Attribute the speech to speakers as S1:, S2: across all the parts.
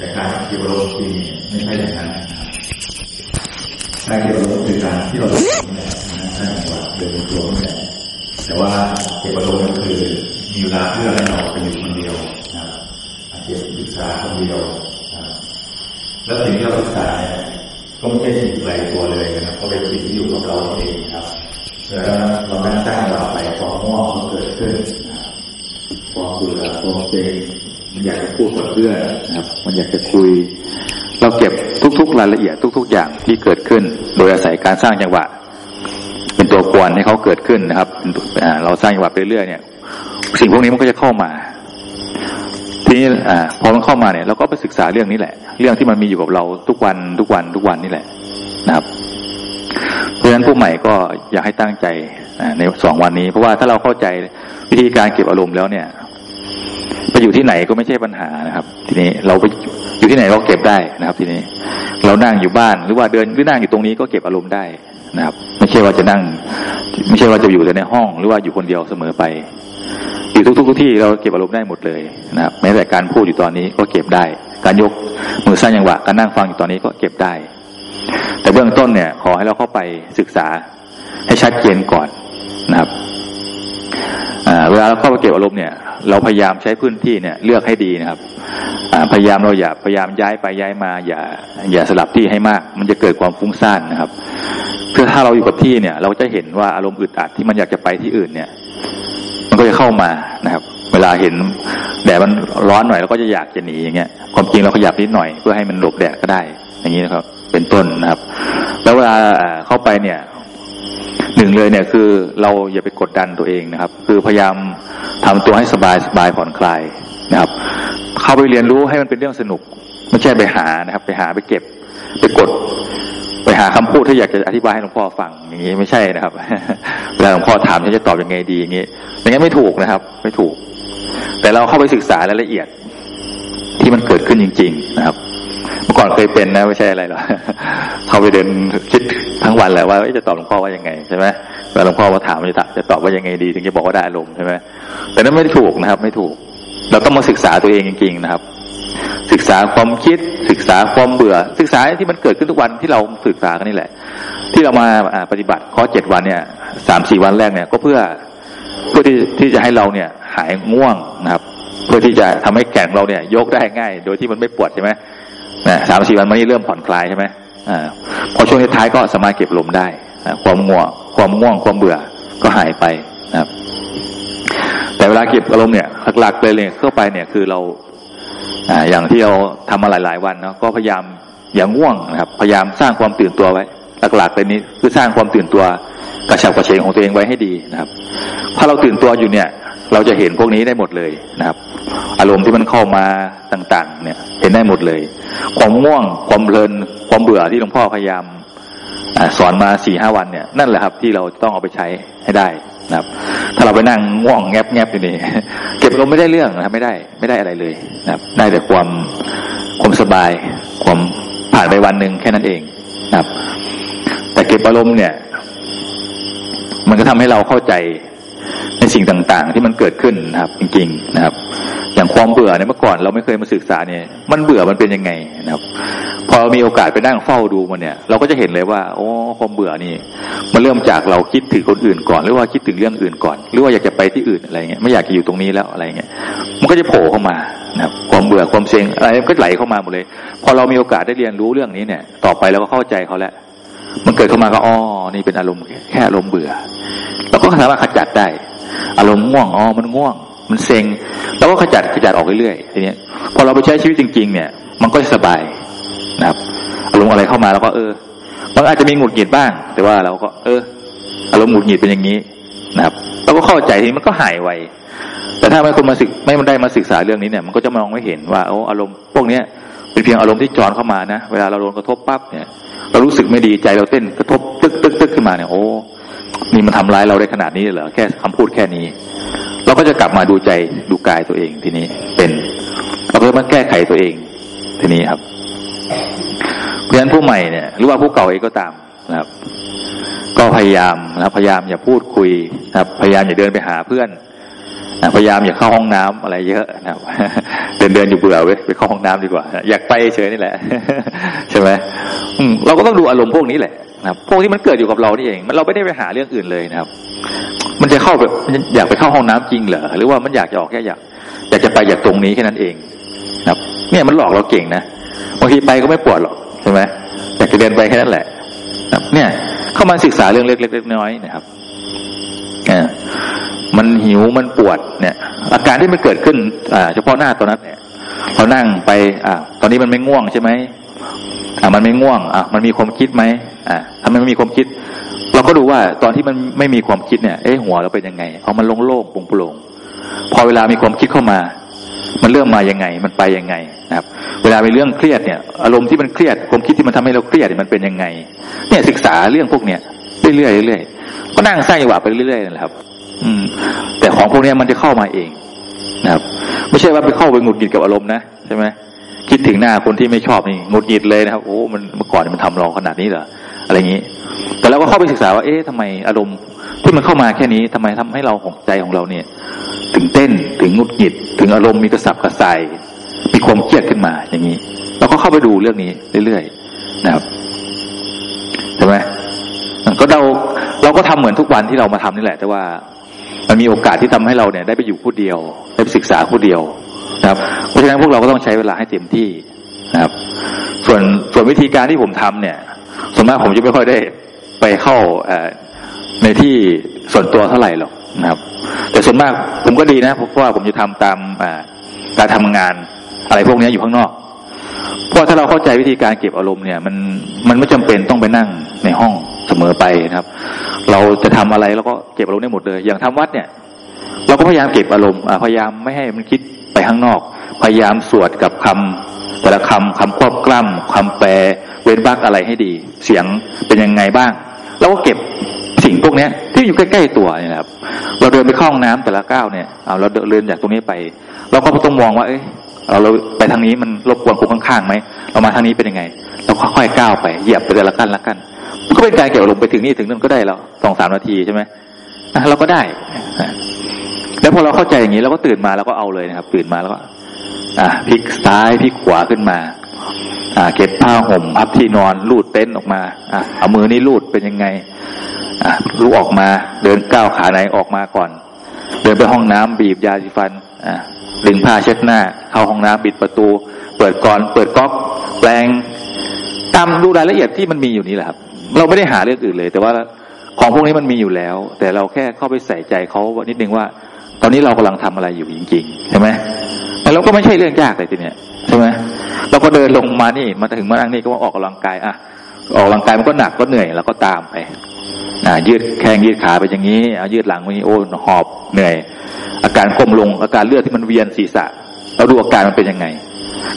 S1: แต่การเก็บอารมณ์จริงไม่ใช่อย่างนั้นการเก็บอารมณ์คือการที่เราเนี่ยนะใช่กว่าเดินตัวนี่แหละแต่ว่าเก็บอารมณ์ก็คือมีเวลาเพื่อให้เราไปอยู่คนเดียวนะครับเก็บศึกษาคนเดียวนะแล้วสิ่งที่เราศึกษาเนี่ยก็ไม่ใช่สิ่งไกลตัวเลยนะเพราะเป็นสิ่งที่อยู่กับเราเองครับแล้วเราไม่ตั้งเราไปความง่วงมันเกิดขึ้นครับความเบื่อความเซ็ง มันอยากจะพูดกับเพื่อนนะครับ มันอยากจะคุย
S2: เราเก็บทุกๆรายละเอียดทุก ๆ อย่างที่เกิดขึ้น โดยอาศัยการสร้างจังหวะ เป็นตัวกวนให้เขาเกิดขึ้นนะครับเราสร้างจังหวะไปเรื่อยๆเนี่ยสิ่งพวกนี้มันก็จะเข้ามา ทีนี้อพอมันเข้ามาเนี่ย เราก็ไปศึกษาเรื่องนี้แหละ เรื่องที่มันมีอยู่กับเราทุกวันทุกวันทุกวันนี่แหละนะครับ เพราะฉะนั้นผู้ใหม่ก็อยากให้ตั้งใจในสองวันนี้ เพราะว่าถ้าเราเข้าใจวิธีการเก็บอารมณ์แล้วเนี่ย ไปอยู่ที่ไหนก็ไม่ใช่ปัญหานะครับ ทีนี้เราไปอยู่ที่ไหนก็เก็บได้นะครับ ทีนี้ เรานั่งอยู่บ้านหรือว่าเดินหรือนั่งอยู่ตรงนี้ก็เก็บอารมณ์ได้นะครับ ไม่ใช่ว่าจะนั่ง ไม่ใช่ว่าจะอยู่แต่ในห้อง หรือว่าอยู่คนเดียวเสมอไป อยู่ทุกๆทุกที่เราเก็บอารมณ์ได้หมดเลยนะครับ แม้แต่การพูดอยู่ตอนนี้ก็เก็บได้ การยกมือสร้างจังหวะการนั่งฟังอยู่ตอนนี้ก็เก็บได้ แต่เบื้องต้นเนี่ย ขอให้เราเข้าไปศึกษาให้ชัดเจนก่อนนะครับ เวลาเราเข้าไปเก็บอารมณ์เนี่ย เราพยายามใช้พื้นที่เนี่ยเลือกให้ดีนะครับพยายามเราอย่าพยายามย้ายไปย้ายมา อย่า อย่าสลับที่ให้มาก มันจะเกิดความฟุ้งซ่านนะครับเพื่อถ้าเราอยู่กับที่เนี่ย เราจะเห็นว่าอารมณ์อึดอัดที่มันอยากจะไปที่อื่นเนี่ย มันก็จะเข้ามานะครับ เวลาเห็นแดดมันร้อนหน่อยเราก็จะอยากจะหนีอย่างเงี้ยความจริงเราขยับนิดหน่อยเพื่อให้มันหลบแดดก็ได้ อย่างนี้นะครับ เป็นต้นนะครับ แล้วเวลาเข้าไปเนี่ย หนึ่งเลยเนี่ยคือเราอย่าไปกดดันตัวเองนะครับ คือพยายามทำตัวให้สบายสบายผ่อนคลายนะครับ เข้าไปเรียนรู้ให้มันเป็นเรื่องสนุก ไม่ใช่ไปหานะครับ ไปหาไปเก็บ ไปกด ไปหาคำพูดที่อยากจะอธิบายให้หลวงพ่อฟังอย่างนี้ไม่ใช่นะครับเวลาหลวงพ่อถามฉันจะตอบยังไงดีอย่างนี้อย่างนี้ไม่ถูกนะครับ ไม่ถูก แต่เราเข้าไปศึกษารายละเอียดที่มันเกิดขึ้นจริง ๆ นะครับ เมื่อก่อนเคยเป็นนะไม่ใช่อะไรหรอกเขาไปเดินคิดทั้งวันแหละว่าจะตอบหลวงพ่อว่ายังไงใช่ไหมเวลาหลวงพ่อมาถามจะตอบจะตอบว่ายังไงดี ถึงจะบอกว่าได้อารมณ์ใช่ไหมแต่นั้นไม่ถูกนะครับ ไม่ถูก เราต้องมาศึกษาตัวเองจริงๆนะครับ ศึกษาความคิดศึกษาความเบื่อ ศึกษาที่มันเกิดขึ้นทุกวันที่เราศึกษากันนี่แหละ ที่เรามาปฏิบัติข้อเจ็ดวันเนี่ยสามสี่วันแรกเนี่ยก็เพื่อเพื่อที่ที่จะให้เราเนี่ยหายง่วงนะครับ เพื่อที่จะทำให้แขนเราเนี่ย ยกได้ง่าย โดยที่มันไม่ปวดใช่ไหม นะสามสี่วันมานี้เริ่มผ่อนคลายใช่ไหมอ่าพอช่วงท้ายก็สามารถเก็บลมได้นะความง่วง ความง่วงความเบื่อก็หายไปนะครับ แต่เวลาเก็บอารมณ์เนี่ยหลักๆเลยเลยเข้าไปเนี่ยคือเราอ่าอย่างที่เราทำมาหลาย ๆ วันเนาะก็พยายามอย่างง่วงนะครับ พยายามสร้างความตื่นตัวไว้ หลักๆเลยนี้คือสร้างความตื่นตัวกระฉับกระเฉงของตัวเองไว้ให้ดีนะครับ ถ้าเราตื่นตัวอยู่เนี่ย เราจะเห็นพวกนี้ได้หมดเลยนะครับ อารมณ์ที่มันเข้ามาต่าง ๆ เนี่ย เห็นได้หมดเลย ความง่วงความเพลินความเบื่อที่หลวงพ่อพยายามอสอนมาสี่ห้าวันเนี่ยนั่นแหละครับที่เราต้องเอาไปใช้ให้ได้นะครับ ถ้าเราไปนั่งง่วงแงบแงบอยู่นี่เก็บอารมณ์ไม่ได้เรื่องนะครับไม่ได้ไม่ได้อะไรเลยนะครับ ได้แต่ความความสบาย ความผ่านไปวันหนึ่งแค่นั้นเองนะครับ แต่เก็บอารมณ์เนี่ย มันก็ทำให้เราเข้าใจ ในสิ่งต่างๆ ที่มันเกิดขึ้นนะครับ จริงๆนะครับ อย่างความเบื่อเนี่ยเมื่อก่อนเราไม่เคยมาศึกษาเนี่ย มันเบื่อมันเป็นยังไงนะครับ พอมีโอกาสไปนั่งเฝ้าดูมันเนี่ย เราก็จะเห็นเลยว่า โอ้ความเบื่อนี่ มันเริ่มจากเราคิดถึงคนอื่นก่อน หรือว่าคิดถึงเรื่องอื่นก่อน หรือว่าอยากจะไปที่อื่นอะไรเงี้ยไม่อยากจะอยู่ตรงนี้แล้วอะไรเงี้ยมันก็จะโผล่เข้ามานะครับ ความเบื่อความเซ็งอะไรก็ไหลเข้ามาหมดเลย พอเรามีโอกาสได้เรียนรู้เรื่องนี้เนี่ย ต่อไปเราก็เข้าใจเขาแล้วมันเกิดเข้ามาก็อ๋อนี่เป็นอารมณ์แค่อารมณ์เบื่อเราก็สามารถขจัดได้ อารมณ์ง่วงอ๋อมันง่วง มันเซ็งเราก็ขจัดขจัดออกเรื่อยๆทีนี้พอเราไปใช้ชีวิตจริง ๆ เนี่ย มันก็สบายนะครับอารมณ์อะไรเข้ามาเราก็เออมันอาจจะมีหงุดหงิดบ้าง แต่ว่าเราก็ เออ อารมณ์หงุดหงิดเป็นอย่างนี้นะครับเราก็เข้าใจทีมันก็หายไวแต่ถ้าไม่คนมาศึกไม่มันได้มาศึกษาเรื่องนี้เนี่ย มันก็จะมองไม่เห็นว่าโอ้อารมณ์พวกเนี้ยเป็นเพียงอารมณ์ที่จรเข้ามานะเวลาเราโดนกระทบปั๊บเนี่ย เรารู้สึกไม่ดีใจเราเต้นกระทบตึกตึกตึกขึ้นมาเนี่ยโอ้ นี่มันทำร้ายเราได้ขนาดนี้เหรอแค่คำพูดแค่นี้ เราก็จะกลับมาดูใจดูกายตัวเองทีนี้เป็นเราก็มาแก้ไขตัวเองทีนี้ครับ เพราะฉะนั้นผู้ใหม่เนี่ย หรือว่าผู้เก่าเองก็ตามนะครับ ก็พยายามนะพยายามอย่าพูดคุยนะครับ พยายามอย่าเดินไปหาเพื่อนพยายามอย่าเข้าห้องน้ำอะไรเยอะนะครับ เดินเดินอยู่เบื่อเว้ยไปเข้าห้องน้ำดีกว่า อยากไปเฉยนี่แหละ ใช่ไหมเราก็ต้องดูอารมณ์พวกนี้แหละ นะครับพวกที่มันเกิดอยู่กับเรานี่เอง มันเราไม่ได้ไปหาเรื่องอื่นเลยนะครับ มันจะเข้าแบบมันอยากไปเข้าห้องน้ำจริงเหรอหรือว่ามันอยากจะออกแค่อยาก อยากจะไปอยากตรงนี้แค่นั้นเองนะครับ เนี่ยมันหลอกเราเก่งนะบางทีไปก็ไม่ปวดหรอกใช่ไหมอยากจะเดินไปแค่นั้นแหละครับเนี่ย เข้ามาศึกษาเรื่องเล็กๆน้อยๆนะครับอ่ามันหิวมันปวดเนี่ย อาการที่มันเกิดขึ้น อ่า เฉพาะหน้าตอนนั้นเนี่ยเรานั่งไป อ่า ตอนนี้มันไม่ง่วงใช่ไหม อ่ามันไม่ง่วงอ่ามันมีความคิดไหมอ่าถ้ามันไม่มีความคิด เราก็ดูว่าตอนที่มันไม่มีความคิดเนี่ยเอ๊ะหัวเราเป็นยังไงเอามันโล่งๆโปร่งพอเวลามีความคิดเข้ามา มันเริ่มมายังไง มันไปยังไงนะครับ เวลามีเรื่องเครียดเนี่ย อารมณ์ที่มันเครียดความคิดที่มันทำให้เราเครียดมันเป็นยังไง เนี่ยศึกษาเรื่องพวกเนี้ยเรื่อยๆเรื่อยๆก็นั่งสร้างจังหวะไปเรื่อยๆนั่แหละครับ อืม แต่ของพวกนี้มันจะเข้ามาเองนะครับ ไม่ใช่ว่าไปเข้าไปหงุดหงิดกับอารมณ์นะใช่ไหม คิดถึงหน้าคนที่ไม่ชอบนี่หงุดหงิดเลยนะครับโอ้มันเมื่อก่อนมันทำเราขนาดนี้เหรออะไรอย่างนี้ แต่เราก็เข้าไปศึกษาว่าเอ๊ะทำไมอารมณ์ที่มันเข้ามาแค่นี้ทำไมทำให้เราของใจของเราเนี่ย ถึงเต้นถึงหงุดหงิด ถึงอารมณ์มีกระสับกระส่ายมีความเครียดขึ้นมาอย่างนี้ เราก็เข้าไปดูเรื่องนี้เรื่อยๆนะครับใช่ไหมก็เราเราก็ทำเหมือนทุกวันที่เรามาทำนี่แหละ แต่ว่ามันมีโอกาสที่ทำให้เราเนี่ยได้ไปอยู่ผู้เดียว ได้ไปศึกษาผู้เดียว นะครับเพราะฉะนั้นพวกเราก็ต้องใช้เวลาให้เต็มที่นะครับ ส่วนส่วนวิธีการที่ผมทำเนี่ยส่วนมากผมจะไม่ค่อยได้ไปเข้าในที่ส่วนตัวเท่าไหร่หรอกนะครับ แต่ส่วนมากผมก็ดีนะเพราะว่าผมจะทำตามการทำงานอะไรพวกนี้อยู่ข้างนอกเพราะถ้าเราเข้าใจวิธีการเก็บอารมณ์เนี่ย มันมันไม่จำเป็นต้องไปนั่งในห้องเสมอไปนะครับ เราจะทำอะไรเราก็เก็บอารมณ์ได้หมดเลย อย่างทำวัดเนี่ย เราก็พยายามเก็บอารมณ์พยายามไม่ให้มันคิด ไปข้างนอก พยายามสวดกับคำแต่ละคำคำควบกล้ำคำแปล เว้นวรรคอะไรให้ดี เสียงเป็นยังไงบ้างเราก็เก็บสิ่งพวกนี้ที่อยู่ใกล้ๆตัวเนี่ยครับ เราเดินไปเข้าห้องน้ำแต่ละก้าวเนี่ยเอาเราเดินจากตรงนี้ไป เราก็ต้องมองว่า เอ้ยเราเราไปทางนี้มันรบกวนคนข้างๆไหมเรามาทางนี้เป็นยังไง เราค่อยๆก้าวไปเหยียบไปแต่ละขั้นละขั้นมันก็เป็นการเกี่ยวลงไปถึงนี่ถึงนั่นก็ได้แล้วสองสามนาทีใช่ไหมเราก็ได้ แล้วพอเราเข้าใจอย่างนี้เราก็ตื่นมาแล้วก็เอาเลยนะครับ ตื่นมาแล้วก็ อ่าพลิกซ้ายพลิกขวาขึ้นมา อ่า เก็บผ้าห่มพับที่นอนลูดเต็นท์ออกมา อ่าเอามือนี่ลูดเป็นยังไง อ่าลูกออกมา เดินก้าวขาไหนออกมาก่อน เดินไปห้องน้ำบีบยาสีฟัน อ่าดึงผ้าเช็ดหน้า เข้าห้องน้ำปิดประตู เปิดก่อน เปิดก๊อกแปลงตามดูรายละเอียดที่มันมีอยู่นี่แหละครับ เราไม่ได้หาเรื่องอื่นเลย แต่ว่าของพวกนี้มันมีอยู่แล้ว แต่เราแค่เข้าไปใส่ใจเขานิดนึงว่า ตอนนี้เรากำลังทำอะไรอยู่จริงๆใช่ไหมแล้วก็ไม่ใช่เรื่องยากเลยทีเนี้ยใช่ไหมเราก็เดินลงมานี่มาถึงมานั่งนี่ก็มาออกกำลังกายอะออกกำลังกายมันก็หนักก็เหนื่อยเราก็ตามไปอ่ายืดแข้งยืดขาไปอย่างนี้เอายืดหลังไปโอ้หอบเหนื่อย อาการก้มลงอาการเลือดที่มันเวียนศีรษะเราดูอาการมันเป็นยังไง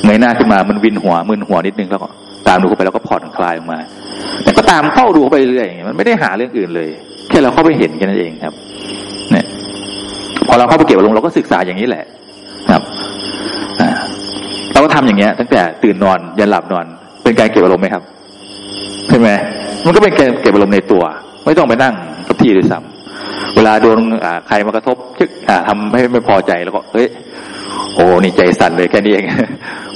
S2: เงยหน้าขึ้นมามันวินหัวมึนหัวนิดนึงแล้วก็ตามดูเข้าไปแล้วก็ผ่อนคลายออกมา แต่ก็ตามเข้าดูไปเรื่อยมันไม่ได้หาเรื่องอื่นเลย แค่เราเข้าไปเห็นแค่นั้นเองครับ เนี่ย พอเราเข้าไปเก็บลงเราก็ศึกษาอย่างนี้แหละครับเราก็ทำอย่างเงี้ย ตั้งแต่ตื่นนอนยันหลับนอน เป็นการเก็บอารมณ์ไหมครับใช่ไหมมันก็เป็นการเก็บอารมณ์ในตัว ไม่ต้องไปนั่งกับที่ด้วยซ้ำเวลาโดนใครมากระทบชึกทำให้ไม่พอใจแล้วก็เฮ้ยโอ้นี่ใจสั่นเลยแค่นี้เอง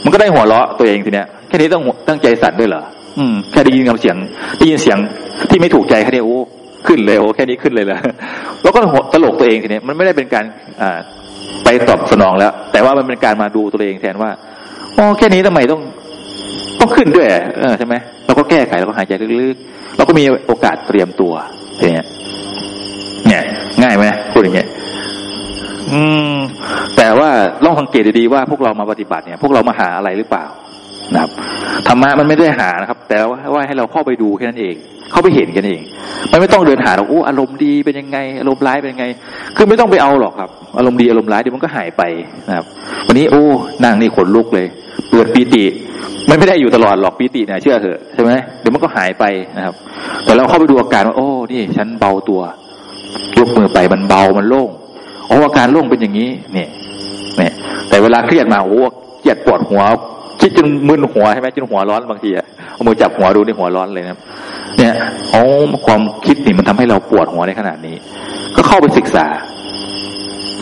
S2: มันก็ได้หัวเราะตัวเองทีเนี้ยแค่นี้ต้องตั้งใจสั่นด้วยเหรออืมแค่ได้ยินคำเสียงได้ยินเสียงที่ไม่ถูกใจแค่นี้โอ้ขึ้นเลยโอ้แค่นี้ขึ้นเลยเหรอ แล้วก็ตลกตัวเองทีนี้มันไม่ได้เป็นการอ่าไปตอบสนองแล้ว แต่ว่ามันเป็นการมาดูตัวเองแทนว่าอ๋อแค่นี้ทำไมต้องต้องขึ้นด้วยเออใช่ไหมเราก็แก้ไขเราก็หายใจลึกๆเราก็มีโอกาสเตรียมตัวอย่างเงี้ยเนี่ย ง่ายไหมพูดอย่างเงี้ยอืม แต่ว่าลองสังเกตดีๆว่าพวกเรามาปฏิบัติเนี่ย พวกเรามาหาอะไรหรือเปล่า นะครับธรรมะมันไม่ได้หานะครับ แต่ว่าให้เราเข้าไปดูแค่นั้นเอง เข้าไปเห็นกันเอง มันไม่ต้องเดินหาหรอกโอ้อารมณ์ดีเป็นยังไง อารมณ์ร้ายเป็นยังไง คือไม่ต้องไปเอาหรอกครับ อารมณ์ดีอารมณ์ร้ายเดี๋ยวมันก็หายไปนะครับ วันนี้โอ้นั่งนี่ขนลุกเลย เปิดปีติมันไม่ได้อยู่ตลอดหรอกปีติเนี่ยเชื่อเถอะใช่ไหมเดี๋ยวมันก็หายไปนะครับ แต่เราเข้าไปดูอาการว่าโอ้นี่ฉันเบาตัวยกมือไปมันเบามันโล่งโอ้อาการโล่งเป็นอย่างนี้ เนี่ย เนี่ย แต่เวลาเครียดมาโอ้เครียดปวดหัว คิดจนมึนหัวใช่ไหมจนหัวร้อนบางทีอะเอามือจับหัวดูนี่หัวร้อนเลยนะเนี่ยโอ้ความคิดนี่มันทำให้เราปวดหัวในขนาดนี้ ก็เข้าไปศึกษา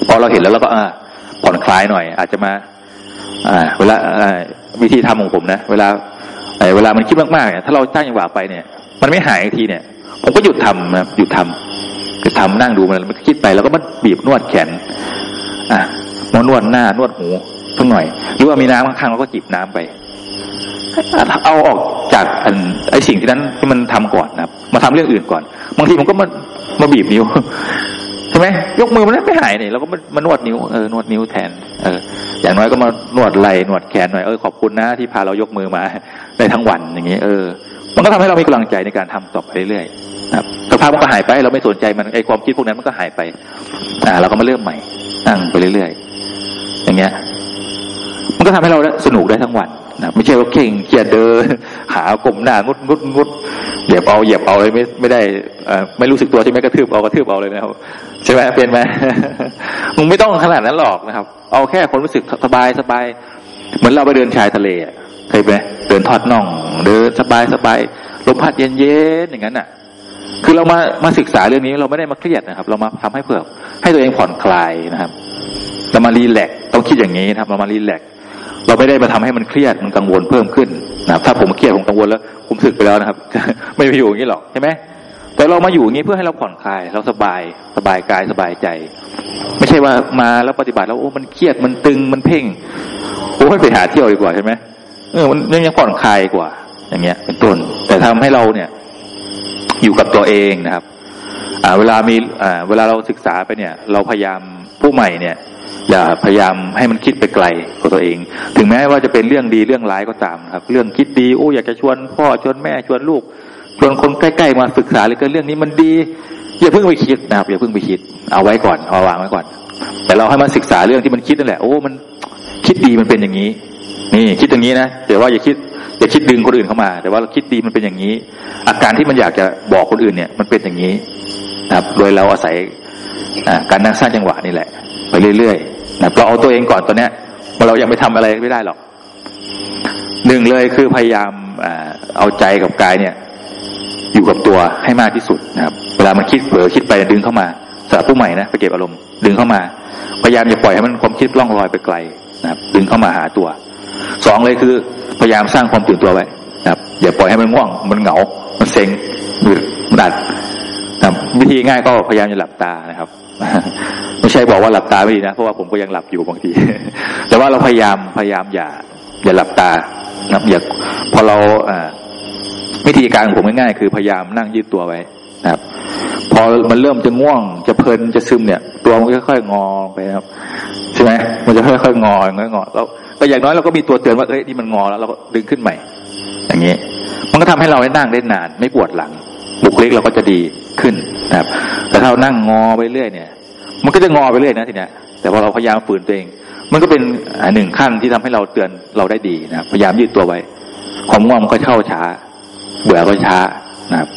S2: พอเราเห็นแล้วเราก็อ่าผ่อนคลายหน่อย อาจจะมา อ่า เวลาวิธีทำของผมนะเวลาเวลามันคิดมากๆเนี่ยถ้าเราตั้งจังหวะไปเนี่ย มันไม่หายทีเนี่ย ผมก็หยุดทำนะหยุดทำคือทำนั่งดูมันมันคิดไปแล้วก็มันบีบนวดแขน อะมานวดหน้านวดหู สักหน่อย หรือว่ามีน้ำข้างๆเราก็จิบน้ำไป เอาออกจากอันไอสิ่งที่นั้นที่มันทำก่อนนะครับมาทำเรื่องอื่นก่อน บางทีมันก็มามาบีบนิ้วใช่ไหมยกมือมันไม่หายเนี่ยเราก็มานวดนิ้วเออนวดนิ้วแทน เออ อย่างน้อยก็มานวดไหล่นวดแขนหน่อยเออขอบคุณนะที่พาเรายกมือมาได้ทั้งวันอย่างนี้เออมันก็ทำให้เรามีกำลังใจในการทำต่อไปเรื่อยๆครับสักพักมันก็หายไป เราไม่สนใจมันไอความคิดพวกนั้นมันก็หายไป อ่า เราก็มาเริ่มใหม่นั่งไปเรื่อยๆ อย่างเงี้ย มันก็ทำให้เราสนุกได้ทั้งวันนะไม่ใช่ว่าเข่งเกียดเดิน หากลมหน้างุดงุดงุดเหยียบเอาเหยียบเอาเลยไม่ไม่ได้อไม่รู้สึกตัวใช่ไหมกระทืบเอากระทืบเอาเลยนะครับใช่ไหมเป็นไหมมึงไม่ต้องขนาดนั้นหรอกนะครับ เอาแค่คนรู้สึกสบายสบายเหมือนเราไปเดินชายทะเลเคยไหมเดินทอดน่อง เดินสบายสบายลมพัดเย็นเย็นอย่างนั้นอะ คือเรามามาศึกษาเรื่องนี้เราไม่ได้มาเครียดนะครับ เรามาทำให้เพื่อให้ตัวเองผ่อนคลายนะครับ เรามารีแลกต้องคิดอย่างนี้นะครับ เรามารีแลกเราไม่ได้มาทำให้มันเครียดมันกังวลเพิ่มขึ้นนะครับ ถ้าผมเครียดผมกังวลแล้วผมสึกไปแล้วนะครับ ไม่ไปอยู่อย่างนี้หรอกใช่ไหมแต่เรามาอยู่อย่างนี้เพื่อให้เราผ่อนคลาย เราสบายสบายกายสบายใจ ไม่ใช่ว่ามาแล้วปฏิบัติแล้วโอ้มันเครียดมันตึงมันเพ่งโอ้ไปหาเที่ยวดีกว่าใช่ไหมเออมันยังยังผ่อนคลายกว่า อย่างเงี้ย เป็นต้นแต่ทำให้เราเนี่ย อยู่กับตัวเองนะครับ อ่า เวลามีอ่าเวลาเราศึกษาไปเนี่ย เราพยายามผู้ใหม่เนี่ย อย่าพยายามให้มันคิดไปไกลกับตัวเอง ถึงแม้ว่าจะเป็นเรื่องดีเรื่องร้ายก็ตามครับ เรื่องคิดดีโอ้อยากจะชวนพ่อชวนแม่ชวนลูกชวนคนใกล้ๆมาศึกษาเลยก็เรื่องนี้มันดีอย่าเพิ่งไปคิดนะครับอย่าเพิ่งไปคิด เอาไว้ก่อนเอาวางไว้ก่อน แต่เราให้มันศึกษาเรื่องที่มันคิดนั่นแหละโอ้มันคิดดีมันเป็นอย่างนี้ นี่คิดอย่างนี้นะแต่ว่าอย่าคิดอย่าคิดดึงคนอื่นเข้ามา แต่ว่าเราคิดดีมันเป็นอย่างนี้ อาการที่มันอยากจะบอกคนอื่นเนี่ย มันเป็นอย่างนี้นะครับ โดยเราอาศัย การนั่งสร้างจังหวะนี่แหละ ไปเรื่อยๆนะเราเอาตัวเองก่อนตอนเนี้ยเรายังไม่ทำอะไรไม่ได้หรอกหนึ่งเลยคือพยายามเอาใจกับกายเนี่ย อยู่กับตัวให้มากที่สุดนะครับ เวลามันคิดเผลอคิดไปดึงเข้ามาสำหรับผู้ใหม่นะไปเก็บอารมณ์ดึงเข้ามา พยายามอย่าปล่อยให้มันความคิดล่องลอยไปไกลนะครับ ดึงเข้ามาหาตัวสองเลยคือ พยายามสร้างความตื่นตัวไว้นะครับ อย่าปล่อยให้มันง่วง มันเหงา มันเซ็งมืด ดัดวิธีง่ายก็พยายามจะหลับตานะครับ ไม่ใช่บอกว่าหลับตาไม่ดีนะ เพราะว่าผมก็ยังหลับอยู่บางที แต่ว่าเราพยายามพยายามอย่า อย่าหลับตานะอย่าพอเราอ่าวิธีการของผมง่ายๆคือพยายามนั่งยืดตัวไว้นะครับ พอมันเริ่มจะง่วงจะเพลินจะซึมเนี่ย ตัวมันค่อยๆงอไปครับ ใช่ไหมมันจะค่อยๆงอค่อย่างอแล้วแต่อย่างน้อยเราก็มีตัวเตือนว่าเอ้ยนี่มันงอแล้วเราก็ดึงขึ้นใหม่ อย่างนี้ มันก็ทำให้เราได้นั่งได้นาน ไม่ปวดหลัง บุคลิกเราก็จะดีขึ้นนะครับ แต่ถ้าเรานั่งงอไปเรื่อยเนี่ย มันก็จะงอไปเรื่อยนะทีเนี้ย แต่พอเราพยายามฝืนตัวเอง มันก็เป็นหนึ่งขั้นที่ทำให้เราเตือนเราได้ดีนะพยายามยืดตัวไว้ความง่วงมันก็เข้าช้า เบื่อก็ช้านะครับ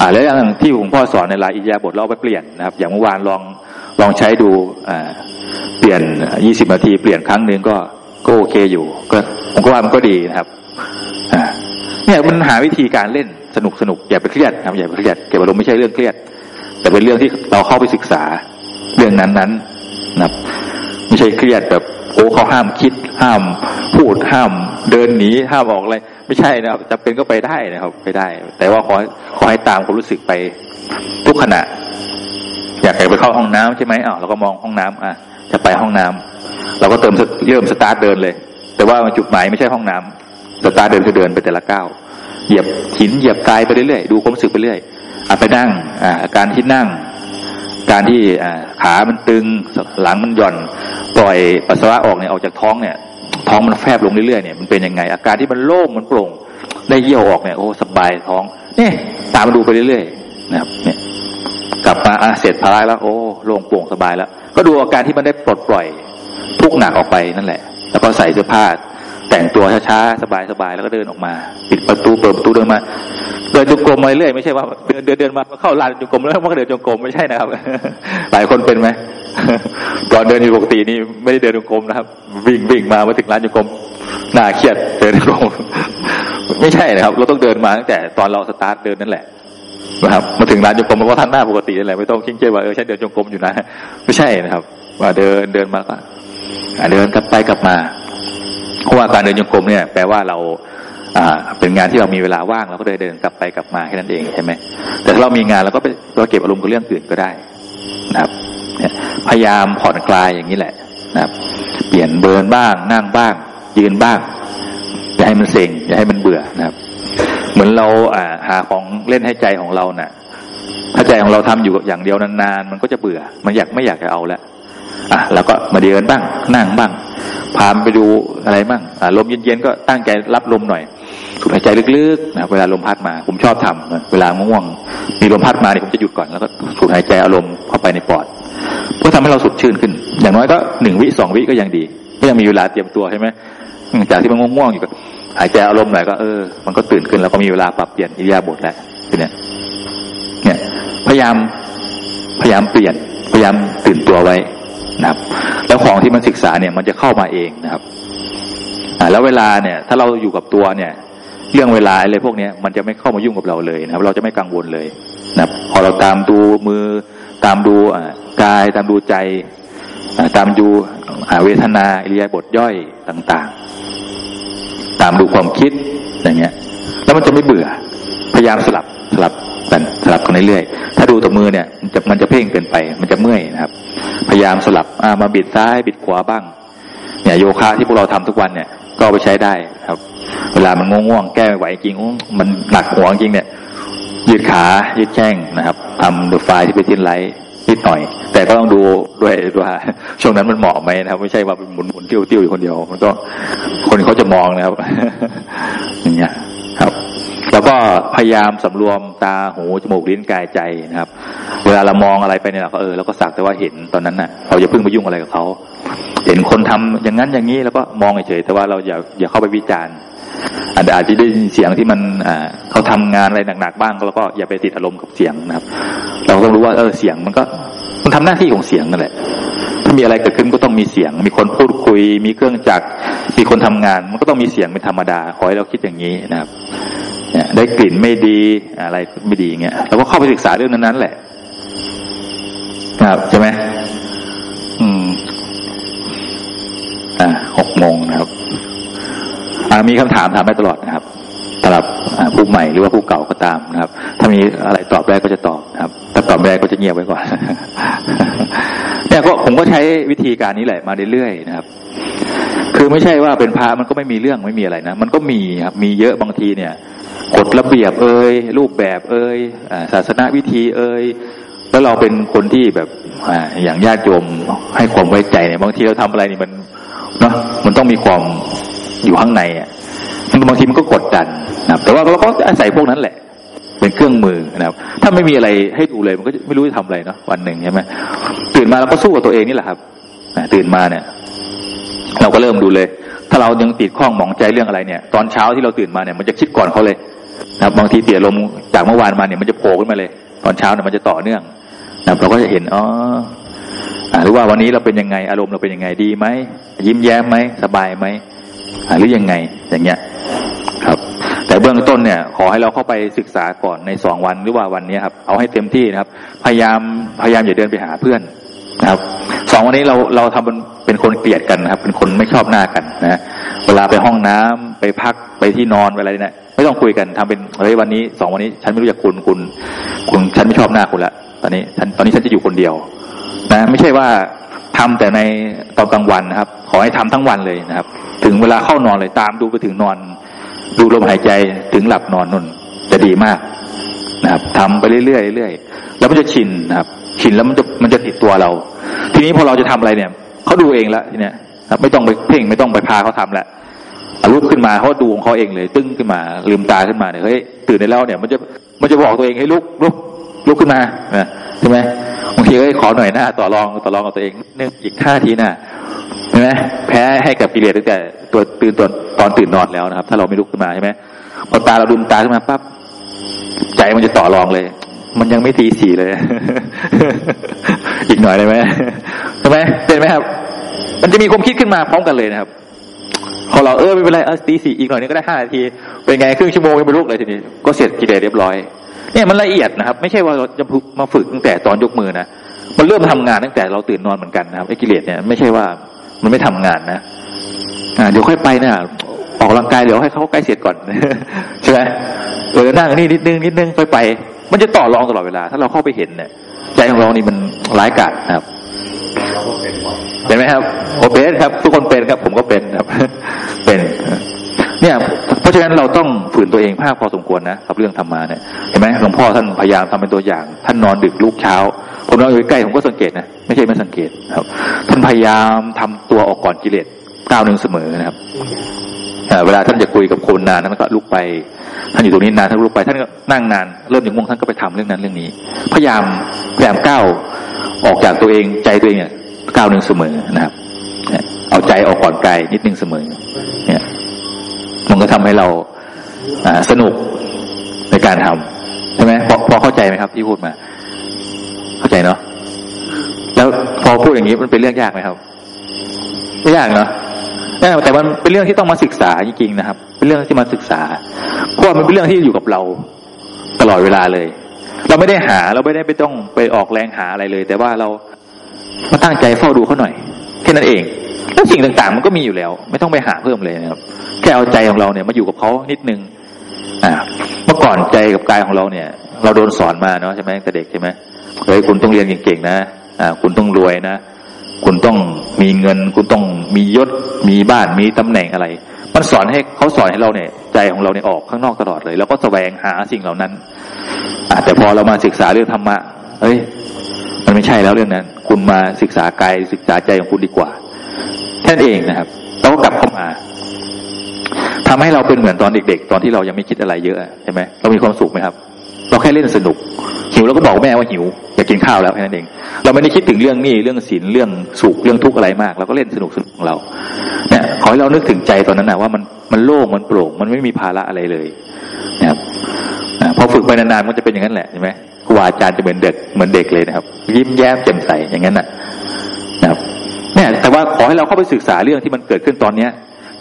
S2: อ่าแล้วอย่างที่ผมพ่อสอนในรายอิยาบทเราไปเปลี่ยนนะครับ อย่างเมื่อวานลองลองใช้ดูอ่าเปลี่ยนยี่สิบนาที เปลี่ยนครั้งหนึ่งก็ก็โอเคอยู่ ก็ผมก็ว่ามันก็ดีนะครับอ่าเนี่ยมันหาวิธีการเล่น สนุกสนุกอย่าไปเครียดครับอย่าไปเครียดเก็บอารมณ์ไม่ใช่เรื่องเครียด แต่เป็นเรื่องที่เราเข้าไปศึกษาเรื่องนั้นนั้นนะครับไม่ใช่เครียดแบบโอ้เขาห้ามคิดห้าม พูดห้าม เดินหนีห้ามออกอะไรไม่ใช่นะครับจะเป็นก็ไปได้นะครับ ไปได้ แต่ว่าขอขอให้ตามความรู้สึกไปทุกขณะ อยากไปเข้าห้องน้ำใช่ไหมอ้าวเราก็มองห้องน้ำอะ จะไปห้องน้ำเราก็เติมเริ่มสตาร์ทเดินเลย แต่ว่าจุดหมายไม่ใช่ห้องน้ำสตาร์ทเดินคือเดินไปแต่ละก้าว เหยียบหินเหยียบกายไปเรื่อยๆดูความรู้สึกไปเรื่อยอาไปนั่งอ่าการที่นั่ง การที่อขามันตึงหลังมันหย่อน ปล่อยปัสสาวะออกเนี่ยออกจากท้องเนี่ย ท้องมันแฟบลงเรื่อยๆเนี่ยมันเป็นยังไง อาการที่มันโล่งมันโปร่ง ได้เยี่ยวออกเนี่ยโอ้สบายท้องเนี่ยตามมาดูไปเรื่อยๆนะครับ เนี่ย กลับมาอาเสร็จพาระแล้วโอ้โล่งโปร่งสบายแล้ว ก็ดูอาการที่มันได้ปลดปล่อยทุกหนักออกไปนั่นแหละ แล้วก็ใส่เสื้อผ้า แต่งตัวช้าๆสบายๆแล้วก็เดินออกมา ปิดประตูเปิดประตูเดินมาเดินจงกรมมาเรื่อยไม่ใช่ว่าเดินเดินเดินมาเข้าลานจงกรมแล้วมันก็เดินจงกรมไม่ใช่นะครับ หลายคนเป็นไหมก่อนเดินอยู่ปกตินี่ไม่ได้เดินจงกรมนะครับ วิ่งวิ่งมามาถึงลานจงกรมหน้าเครียดเดินจงกรมไม่ใช่นะครับ เราต้องเดินมาตั้งแต่ตอนเราสตาร์ทเดินนั่นแหละนะครับมาถึงลานจงกรมเราก็ท่านหน้าปกตินั่นแหละไม่ต้องคิดเจว่าเออฉันเดินจงกรมอยู่นะ ไม่ใช่นะครับ ว่าเดินเดินมาก็เดินกลับไปกลับมา เพราะว่าการเดินจงกรมเนี่ยแปลว่าเราอ่าเป็นงานที่เรามีเวลาว่างเราก็เดินเดินกลับไปกลับมาแค่นั้นเองใช่ไหมแต่ถ้าเรามีงานเราก็ไปเราเก็บอารมณ์กับเรื่องอื่นก็ได้นะครับพยายามผ่อนคลายอย่างนี้แหละนะครับ เปลี่ยนเดินบ้างนั่งบ้าง ยืนบ้างอย่าให้มันเซ็งอย่าให้มันเบื่อนะครับ เหมือนเราอ่าหาของเล่นให้ใจของเราเนะ่ะถ้าใจของเราทำอยู่อย่างเดียวนานๆมันก็จะเบื่อ มันอยากไม่อยากจะเอาแล้ว อะแล้วก็มาเดินบ้างนั่งบ้าง พามไปดูอะไรบ้างอ่าลมเย็นๆก็ตั้งใจรับลมหน่อยสูดหายใจลึกๆนะเวลาลมพัดมา ผมชอบทำเวลาง่วง มีลมพัดมาเนี่ยผมจะหยุดก่อนแล้วก็สูดหายใจอารมณ์เข้าไปในปอดเพื่อทำให้เราสดชื่นขึ้น อย่างน้อยก็หนึ่งวิสองวิก็ยังดีก็ยังมีเวลาเตรียมตัวใช่ไหมจากที่มันง่วงๆอยู่กับหายใจอารมณ์หน่อยก็เออมันก็ตื่นขึ้นแล้วก็มีเวลาปรับเปลี่ยนอิริยาบถแล้วทีเนี้ยเนี่ย พยายามพยายามเปลี่ยนพยายามตื่นตัวไว้ นะครับ แล้วของที่มันศึกษาเนี่ยมันจะเข้ามาเองนะครับแล้วเวลาเนี่ย ถ้าเราอยู่กับตัวเนี่ย เรื่องเวลาอะไรพวกเนี้ยมันจะไม่เข้ามายุ่งกับเราเลยนะครับ เราจะไม่กังวลเลยนะครับ พอเราตามดูมือ ตามดูกาย ตามดูใจตามดูเวทนาอิริยาบถย่อยต่างๆ ตามดูความคิดอย่างเงี้ย แล้วมันจะไม่เบื่อ พยายามสลับสลับ กันสลับกันเรื่อยๆถ้าดูตัวมือเนี่ยมันจะมันจะเพ่งเกินไป มันจะเมื่อยนะครับ พยายามสลับอ่ามาบิดซ้ายบิดขวาบ้าง เนี่ยโยคะที่พวกเราทำทุกวันเนี่ย ก็ไปใช้ได้ครับ เวลามันง่วงๆแก้ไม่ไหวจริงมันหนักหัวจริงเนี่ย ยืดขายืดแข้งนะครับทำดูไฟที่ไปทิ้นไลท์นิดหน่อย แต่ก็ต้องดูด้วยว่าช่วงนั้นมันเหมาะไหมนะครับ ไม่ใช่ว่าเป็นหมุนหมุนเตี้ยวเตี้วอยู่คนเดียว มันก็คนเขาจะมองนะครับ อย่างเงี้ย ครับ แล้วก็พยายามสำรวมตาหูจมูกลิ้นกายใจนะครับ เวลาเรามองอะไรไปเนี่ยเราก็เออเราก็สักแต่ว่าเห็นตอนนั้นน่ะเราอย่าเพิ่งไปยุ่งอะไรกับเขาเห็นคนทำอย่างนั้นอย่างนี้แล้วก็มองเฉยแต่ว่าเราอย่าอย่าเข้าไปวิจารณ์ อาจจะได้ยินเสียงที่มันเขาทำงานอะไรหนักๆบ้างแล้วก็อย่าไปติดอารมณ์กับเสียงนะครับ เราต้องรู้ว่าเออเสียงมันก็มันทำหน้าที่ของเสียงนั่นแหละถ้ามีอะไรเกิดขึ้นก็ต้องมีเสียง มีคนพูดคุย มีเครื่องจักรมีคนทำงาน มันก็ต้องมีเสียงเป็นธรรมดาขอให้เราคิดอย่างนี้นะครับได้กลิ่นไม่ดีอะไรไม่ดีเงี้ยเราก็เข้าไปศึกษาเรื่องนั้นๆแหละครับใช่ไหมอืม อ่าหกโมงนะครับ มีคำถามถามได้ตลอดนะครับสำหรับผู้ใหม่หรือว่าผู้เก่าก็ตามนะครับ ถ้ามีอะไรตอบได้ก็จะตอบนะครับ ถ้าตอบไม่ได้ก็จะเงียบไว้ก่อนเนี่ยก็ผมก็ใช้วิธีการนี้แหละมาเรื่อยๆนะครับ คือไม่ใช่ว่าเป็นพระมันก็ไม่มีเรื่องไม่มีอะไรนะ มันก็มีครับมีเยอะบางทีเนี่ยกฎระเบียบเอ่ยรูปแบบเอ่ยศาสนาวิธีเอ่ยแล้วเราเป็นคนที่แบบอย่างญาติโยมให้ความไว้ใจเนี่ยบางทีเราทำอะไรนี่มันเนาะมันต้องมีความ อยู่ข้างในอะบางทีมันก็กดดันนะแต่ว่าเราก็อาศัยพวกนั้นแหละ เป็นเครื่องมือนะครับ ถ้าไม่มีอะไรให้ดูเลยมันก็ไม่รู้จะทำอะไรเนาะวันหนึ่งใช่ไหมตื่นมาเราก็สู้กับตัวเองนี่แหละครับตื่นมาเนี่ย เราก็เริ่มดูเลย ถ้าเรายังติดข้องหมองใจเรื่องอะไรเนี่ย ตอนเช้าที่เราตื่นมาเนี่ยมันจะคิดก่อนเขาเลยนะบางทีเตี่ยลมจากเมื่อวานมาเนี่ยมันจะโผล่ขึ้นมาเลย ตอนเช้าเนี่ยมันจะต่อเนื่องนะเราก็จะเห็นอ๋อหรือว่าวันนี้เราเป็นยังไงอารมณ์เราเป็นยังไงดีไหมยิ้มแย้มไหมสบายไหม หรือยังไงอย่างเงี้ยครับ แต่เบื้องต้นเนี่ย ขอให้เราเข้าไปศึกษาก่อนในสองวันหรือว่าวันนี้ครับ เอาให้เต็มที่นะครับ พยายามพยายามอย่าเดินไปหาเพื่อนนะครับสองวันนี้เราเราทำเป็นเป็นคนเกลียดกันนะครับ เป็นคนไม่ชอบหน้ากันนะเวลาไปห้องน้ำไปพักไปที่นอนอะไรเนี่ยไม่ต้องคุยกันทำเป็นเฮ้ยวันนี้สองวันนี้ ฉันไม่รู้จักคุณคุณ คุณฉันไม่ชอบหน้าคุณละตอนนี้ฉันตอนนี้ฉันจะอยู่คนเดียว นะ ไม่ใช่ว่าทำแต่ในตอนกลางวันนะครับ ขอให้ทำทั้งวันเลยนะครับ ถึงเวลาเข้านอนเลยตามดูไปถึงนอน ดูลมหายใจถึงหลับนอนนุ่น จะดีมากนะครับทำไปเรื่อยๆเรื่อยๆแล้วมันจะชินนะครับ ชินแล้วมันจะมันจะติดตัวเรา ทีนี้พอเราจะทำอะไรเนี่ยเขาดูเองแล้วทีเนี้ยไม่ต้องไปเพ่งไม่ต้องไปพาเขาทำแล้วลุกขึ้นมาเขาดูของเขาเองเลย ตึ้งขึ้นมา ลืมตาขึ้นมาเนี่ยเฮ้ยตื่นได้แล้วเนี่ยมันจะมันจะบอกตัวเองให้ลุกลุกลุกขึ้นมาใช่ไหมบางทีเอ้ยขอหน่อยหน้าต่อรองต่อรองกับตัวเองนึงอีกห้าทีน่ะ ช่ไหมแพ้ให้กับกิเลสตั้งแต่ตัวตื่นตอนตอนตื่นนอนแล้วนะครับ ถ้าเราไม่ลุกขึ้นมาใช่ไหมพอตาเราดุมตาขึ้นมาปั๊บใจมันจะต่อรองเลย มันยังไม่ตีสี่เลย อีกหน่อยได้ไหมใช่ไหมเป็นไหมครับ มันจะมีความคิดขึ้นมาพร้อมกันเลยนะครับพอเราเออไม่เป็นไรเออตีสี่อีกหน่อยนึงก็ได้ห้านาทีเป็นไงครึ่งชั่วโมงยังไม่ลุกเลยทีนี้ก็เสร็จกิเลสเรียบร้อยเนี่ยมันละเอียดนะครับ ไม่ใช่ว่าเราจะมาฝึกตั้งแต่ตอนยกมือนะมันเริ่มทำงานตั้งแต่เราตื่นนอนเหมือนกันนะครับไอ้กิเลสเนี่ยไม่ใช่ว่า มันไม่ทำงานนะอ่าเดี๋ยวค่อยไปนะออกกำลังกายเดี๋ยวให้เขาใกล้เสร็จก่อนใช่ไหมเออนั่งนี่นิดนึงนิดนึงค่อยไปมันจะต่อรองตลอดเวลา ถ้าเราเข้าไปเห็นเนี่ยใจของเรานี่มันร้ายกาจครับเป็นไหมครับโอเป็นครับ ทุกคนเป็นครับ ผมก็เป็นครับ เป็น เนี่ย เพราะฉะนั้นเราต้องฝืนตัวเองภาคพอสมควรนะกับเรื่องธรรมาเนี่ยเห็นไหมหลวงพ่อท่านพยายามทำเป็นตัวอย่าง ท่านนอนดึกลูกเช้า ผมนอนอยู่ใกล้ผมก็สังเกตนะไม่ใช่ไม่สังเกตครับท่านพยายามทำตัวออกก่อนกิเลสก้าวหนึ่งเสมอนะครับเวลาท่านจะคุยกับคนนานท่านก็ลุกไปท่านอยู่ตรงนี้นานท่านลุกไปท่านก็นั่งนานเริ่มอย่างง่วงท่านก็ไปทำเรื่องนั้นเรื่องนี้ พยายามพยายามก้าวออกจากตัวเองใจตัวเองเนี่ยก้าวหนึ่งเสมอนะครับเอาใจออกก่อนกายนิดนึงเสมอ เนี่ยมันก็ทำให้เราอ่าสนุกในการทำใช่ไหมพอพอเข้าใจไหมครับที่พูดมาาใจเนาะแล้วพอพูดอย่างนี้มันเป็นเรื่องยากไหมครับไม่ยากเนาะแต่มันเป็นเรื่องที่ต้องมาศึกษาจริงๆนะครับ เป็นเรื่องที่มาศึกษา เพราะมันเป็นเรื่องที่อยู่กับเราตลอดเวลาเลย เราไม่ได้หาเราไม่ได้ไปต้องไปออกแรงหาอะไรเลย แต่ว่าเรามาตั้งใจเฝ้าดูเขาหน่อยแค่นั้นเองแล้วสิ่งต่างๆ มันก็มีอยู่แล้ว ไม่ต้องไปหาเพิ่มเลยนะครับ แค่เอาใจของเราเนี่ยมาอยู่กับเขานิดนึง อ่า เมื่อก่อนใจกับกายของเราเนี่ย เราโดนสอนมาเนาะใช่ไหมตั้งแต่เด็กใช่ไหม เฮ้ยคุณต้องเรียนเก่งๆนะอ่าคุณต้องรวยนะ คุณต้องมีเงิน คุณต้องมียศ มีบ้าน มีตำแหน่งอะไร มันสอนให้เขาสอนให้เราเนี่ย ใจของเราเนี่ยออกข้างนอกตลอดเลย แล้วก็แสวงหาสิ่งเหล่านั้นอแต่พอเรามาศึกษาเรื่องธรรมะเฮ้ย มันไม่ใช่แล้วเรื่องนั้น คุณมาศึกษากายศึกษาใจของคุณดีกว่า แค่นั้นเองนะครับเราก็กลับเข้ามาทำให้เราเป็นเหมือนตอนเด็ก ๆ ตอนที่เรายังไม่คิดอะไรเยอะใช่ไหมเรามีความสุขไหมครับ เราแค่เล่นสนุก หิวเราก็บอกแม่ว่าหิวอยากกินข้าวแล้วแค่นั้นเอง เราไม่ได้คิดถึงเรื่องนี้เรื่องศีลเรื่องสุขเรื่องทุกข์อะไรมากเราก็เล่นสนุกสนุกของเราเนี่ยขอให้เรานึกถึงใจตอนนั้นนะว่ามันมันโล่งมันโปร่ง มันไม่มีภาระอะไรเลยนะครับพอฝึกไปนานๆมันจะเป็นอย่างนั้นแหละใช่ไหมครูอาจารย์จะเหมือนเด็กเหมือนเด็กเลยนะครับ ยิ้มแย้มแจ่มใสอย่างนั้นนะนะครับเนี่ยแต่ว่าขอให้เราเข้าไปศึกษาเรื่องที่มันเกิดขึ้นตอนเนี้ย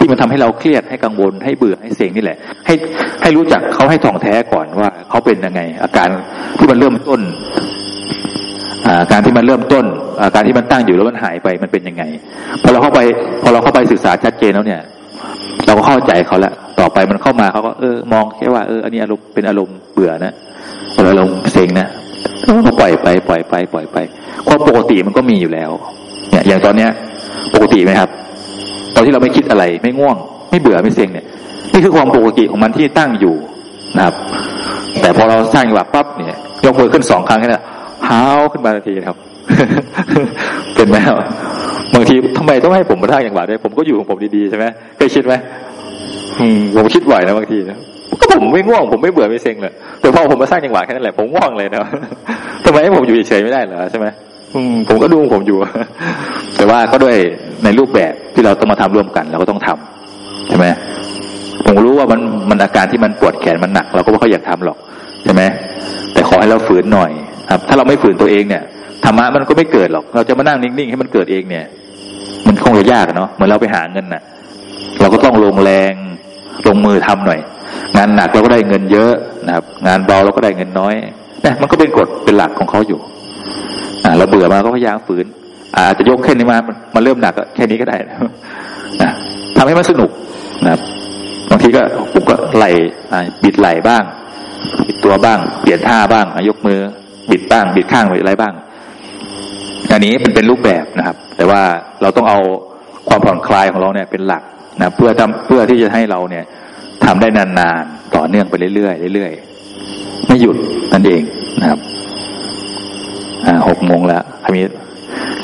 S2: ที่มันทำให้เราเครียดให้กังวลให้เบื่อให้เซ็งนี่แหละ ให้ให้รู้จักเขาให้ท่องแท้ก่อนว่าเขาเป็นยังไง อาการที่มันเริ่มต้นอาการที่มันเริ่มต้นอาการที่มันตั้งอยู่แล้วมันหายไปมันเป็นยังไงพอเราเข้าไป พอเราเข้าไปศึกษาชัดเจนแล้วเนี่ย เราก็เข้าใจเขาแล้วต่อไปมันเข้ามาเขาก็เออมองแค่ว่าเอออันนี้อารมณ์เป็นอารมณ์เบื่อนะอารมณ์เซ็งนะก็ปล่อยไปปล่อยไป ปล่อยไปความปกติมันก็มีอยู่แล้ว เนี่ย อย่างตอนเนี้ย ปกติไหมครับ ตอนที่เราไม่คิดอะไร ไม่ง่วง ไม่เบื่อไม่เซ็งเนี่ยนี่คือความปกติของมันที่ตั้งอยู่นะครับ แต่พอเราสร้างจังหวะปั๊บเนี่ยยกมือขึ้นสองครั้งแค่นั้นห้าวขึ้นมาทันทีครับ เป็นไหมครับบางทีทำไมต้องให้ผมมาท่าอย่างหวะด้วยผมก็อยู่ของผมดีๆใช่ไหมเคยคิดไหมผมคิดบ่อยนะบางทีนะก็ผมไม่ง่วง ผมไม่เบื่อไม่เซ็งเลยแต่พอผมมาสร้างจังหวะแค่นั้นแหละผมง่วงเลยนะทำไมให้ผมอยู่เฉยๆไม่ได้เหรอใช่ไหม ผมก็ดูผมอยู่ แต่ว่าก็ด้วยในรูปแบบที่เราต้องมาทำร่วมกัน เราก็ต้องทำใช่ไหมผมรู้ว่ามันมันอาการที่มันปวดแขนมันหนัก เราก็ไม่ค่อยอยากทำหรอกใช่ไหมแต่ขอให้เราฝืนหน่อย ครับ ถ้าเราไม่ฝืนตัวเองเนี่ยธรรมะมันก็ไม่เกิดหรอก เราจะมานั่งนิ่งๆให้มันเกิดเองเนี่ย มันคงจะยากเนาะเหมือนเราไปหาเงินน่ะ เราก็ต้องลงแรงลงมือทำหน่อย งานหนักเราก็ได้เงินเยอะนะครับ งานเบาเราก็ได้เงินน้อยเนี่ยมันก็เป็นกฎเป็นหลักของเขาอยู่ เราเบื่อมาก็พยายามฝืน อาจจะยกแค่นี้มามันเริ่มหนักแค่นี้ก็ได้นะทำให้มันสนุกนะครับบางทีก็ผมก็ไหลบิดไหลบ้างบิดตัวบ้าง เปลี่ยนท่าบ้างยกมือ บิดบ้าง บิดข้างอะไรบ้าง อันนี้เป็นเป็นรูปแบบนะครับ แต่ว่าเราต้องเอาความผ่อนคลายของเราเนี่ยเป็นหลักนะเพื่อทำเพื่อที่จะให้เราเนี่ยทำได้นานๆต่อเนื่องไปเรื่อยๆเรื่อยๆไม่หยุดนั่นเองนะครับ หกโมงแล้วมี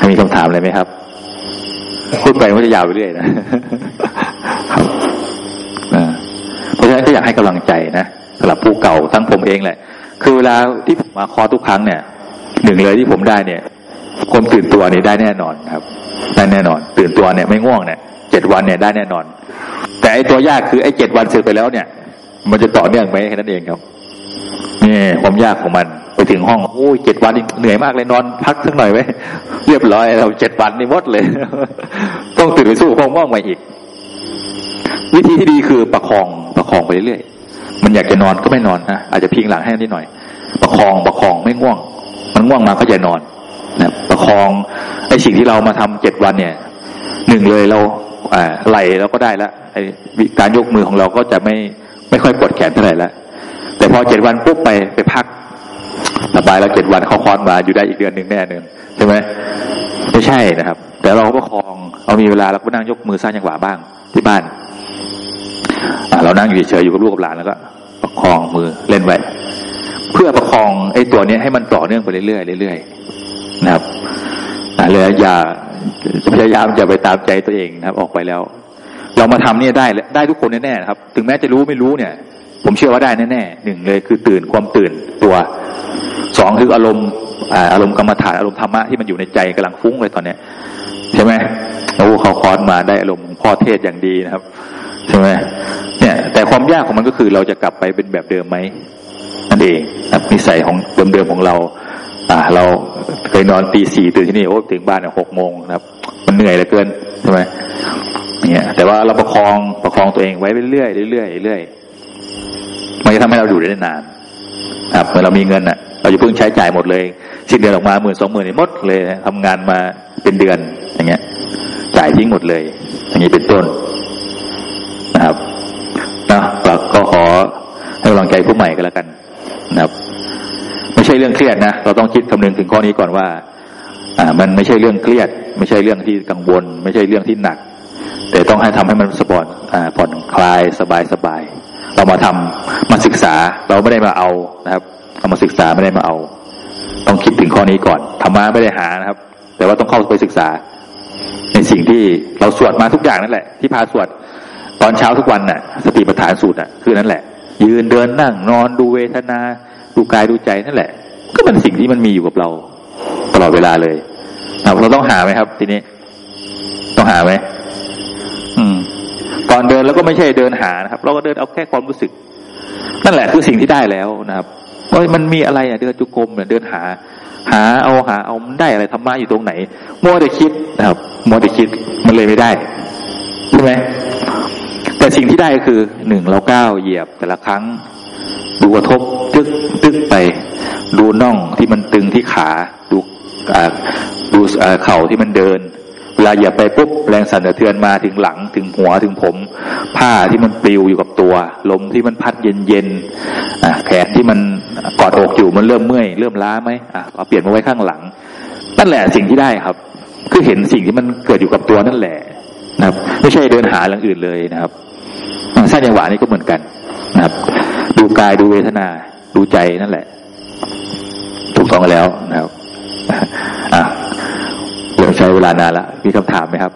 S2: มีคำถามอะไรไหมครับ พูดไปมันจะยาวไปเรื่อยนะครับเพราะฉะนั้นก็อยากให้กำลังใจนะสำหรับผู้เก่าทั้งผมเองแหละ คือเวลาที่ผมมาคอทุกครั้งเนี่ยหนึ่งเลยที่ผมได้เนี่ยคนตื่นตัวเนี่ยได้แน่นอนครับ ได้แน่นอน ตื่นตัวเนี่ยไม่ง่วงเนี่ยเจ็ดวันเนี่ยได้แน่นอน แต่ไอตัวยากคือไอเจ็ดวันเสร็จไปแล้วเนี่ย มันจะต่อเนื่องไหมแค่นั้นเองครับ นี่ความยากของมันไปถึงห้องโอ้ยเจ็ดวันเหนื่อยมากเลยนอนพักสักหน่อยไว้เรียบร้อยเราเจ็ดวันนี่มดเลย ต้องตื่นไปสู้ความว่างใหม่อีก วิธีที่ดีคือประคองประคองไปเรื่อยมันอยากจะนอนก็ไม่นอนนะอาจจะพิงหลังให้นิดหน่อย ประคองประคองไม่ง่วง มันง่วงมาก็จะนอนนะประคองไอ้สิ่งที่เรามาทำเจ็ดวันเนี่ยหนึ่งเลยเราอ่าไหลเราก็ได้ละไอการยกมือของเราก็จะไม่ไม่ค่อยปวดแขนเท่าไหร่ละ แต่พอเจ็ดวันปุ๊บไปไปพักสบายแล้วเจ็ดวันเขาคอนมาอยู่ได้อีกเดือนหนึ่งแน่หนึ่งใช่ไหมไม่ใช่นะครับ แต่เราก็ประคอง เอามีเวลาเราก็นั่งยกมือสร้างจังหวะบ้างที่บ้านเรานั่งอยู่เฉยอยู่กับลูกกับหลานแล้วก็ประคองมือเล่นไว้เพื่อประคองไอ้ตัวนี้ให้มันต่อเนื่องไปเรื่อยๆเรื่อยๆนะครับเลยอย่าพยายามอย่าไปตามใจตัวเองนะครับ ออกไปแล้ว เรามาทำเนี่ยได้ได้ทุกคนแน่ๆครับ ถึงแม้จะรู้ไม่รู้เนี่ย ผมเชื่อว่าได้แน่ๆหนึ่งเลยคือตื่นความตื่นตัวสองคืออารมณ์อารมณ์กรรมฐานอารมณ์ธรรมะที่มันอยู่ในใจกำลังฟุ้งเลยตอนเนี้ยใช่ไหมโอ้เขาคอนมาได้อารมณ์พ่อเทศอย่างดีนะครับใช่ไหมเนี่ยแต่ความยากของมันก็คือเราจะกลับไปเป็นแบบเดิมไหมนั่นเองนิสัยของเดิมๆของเรา อ่า เราเคยนอนตีสี่ตื่นที่นี่โอ้ถึงบ้านหกโมงนะครับ มันเหนื่อยเหลือเกินใช่ไหมเนี่ยแต่ว่าเราประคองประคองตัวเองไว้เรื่อยๆเรื่อยๆเรื่อย มันจะทำให้เราอยู่ได้นานครับเมื่อเรามีเงินอะ เราจะเพิ่งใช้จ่ายหมดเลยสิ้นเดือนออกมาหมื่นสองหมื่นนี่หมดเลยทำงานมาเป็นเดือนอย่างเงี้ย จ่ายทิ้งหมดเลย อย่างนี้เป็นต้นนะครับนะเราก็ขอให้กำลังใจผู้ใหม่กันแล้วกันนะครับ ไม่ใช่เรื่องเครียดนะเราต้องคิดคำนึงถึงข้อนี้ก่อนว่า อ่า มันไม่ใช่เรื่องเครียด ไม่ใช่เรื่องที่กังวล ไม่ใช่เรื่องที่หนัก แต่ต้องให้ทำให้มันสปอร์ตอ่าผ่อนคลายสบายสบาย เรามาทำมาศึกษาเราไม่ได้มาเอานะครับเรามาศึกษาไม่ได้มาเอา ต้องคิดถึงข้อนี้ก่อนธรรมะไม่ได้หานะครับ แต่ว่าต้องเข้าไปศึกษา ในสิ่งที่เราสวดมาทุกอย่างนั่นแหละ ที่พาสวดตอนเช้าทุกวันน่ะ สติปัฏฐานสูตรน่ะคือนั่นแหละ ยืนเดินนั่งนอนดูเวทนา ดูกายดูใจนั่นแหละ ก็เป็นสิ่งที่มันมีอยู่กับเรา ตลอดเวลาเลยเราต้องหาไหมครับ ทีนี้ ต้องหาไหม อนเดินแล้วก็ไม่ใช่เดินหานะครับ เราก็เดินเอาแค่ความรู้สึก นั่นแหละคือสิ่งที่ได้แล้วนะครับว่ามันมีอะไรอะเดินจุกรมเนี่ยเดินหา หาเอาหาเอามันได้อะไรธรรมะอยู่ตรงไหนมัวแต่คิดนะครับมัวแต่คิดมันเลยไม่ได้ใช่ไหมแต่สิ่งที่ได้คือหนึ่งเราก้าวเหยียบแต่ละครั้ง ดูกระทบตึกตึกไป ดูน่องที่มันตึงที่ขา ดูดูเข่าที่มันเดิน ลาเหยียบไปปุ๊บแรงสั่นสะเทือนมาถึงหลังถึงหัวถึงผม ผ้าที่มันปลิวอยู่กับตัว ลมที่มันพัดเย็นเย็นแขนที่มันกอดอกอยู่มันเริ่มเมื่อยเริ่มล้าไหมอะเอาเปลี่ยนมาไว้ข้างหลังนั่นแหละสิ่งที่ได้ครับ คือเห็นสิ่งที่มันเกิดอยู่กับตัวนั่นแหละนะครับ ไม่ใช่เดินหาอย่างอื่นเลยนะครับสร้างจังหวะนี้ก็เหมือนกันนะครับ ดูกายดูเวทนา ดูใจนั่นแหละ ถูกต้องแล้วนะครับอะเรา ใช้เวลานานละมีคำถามไหมครับ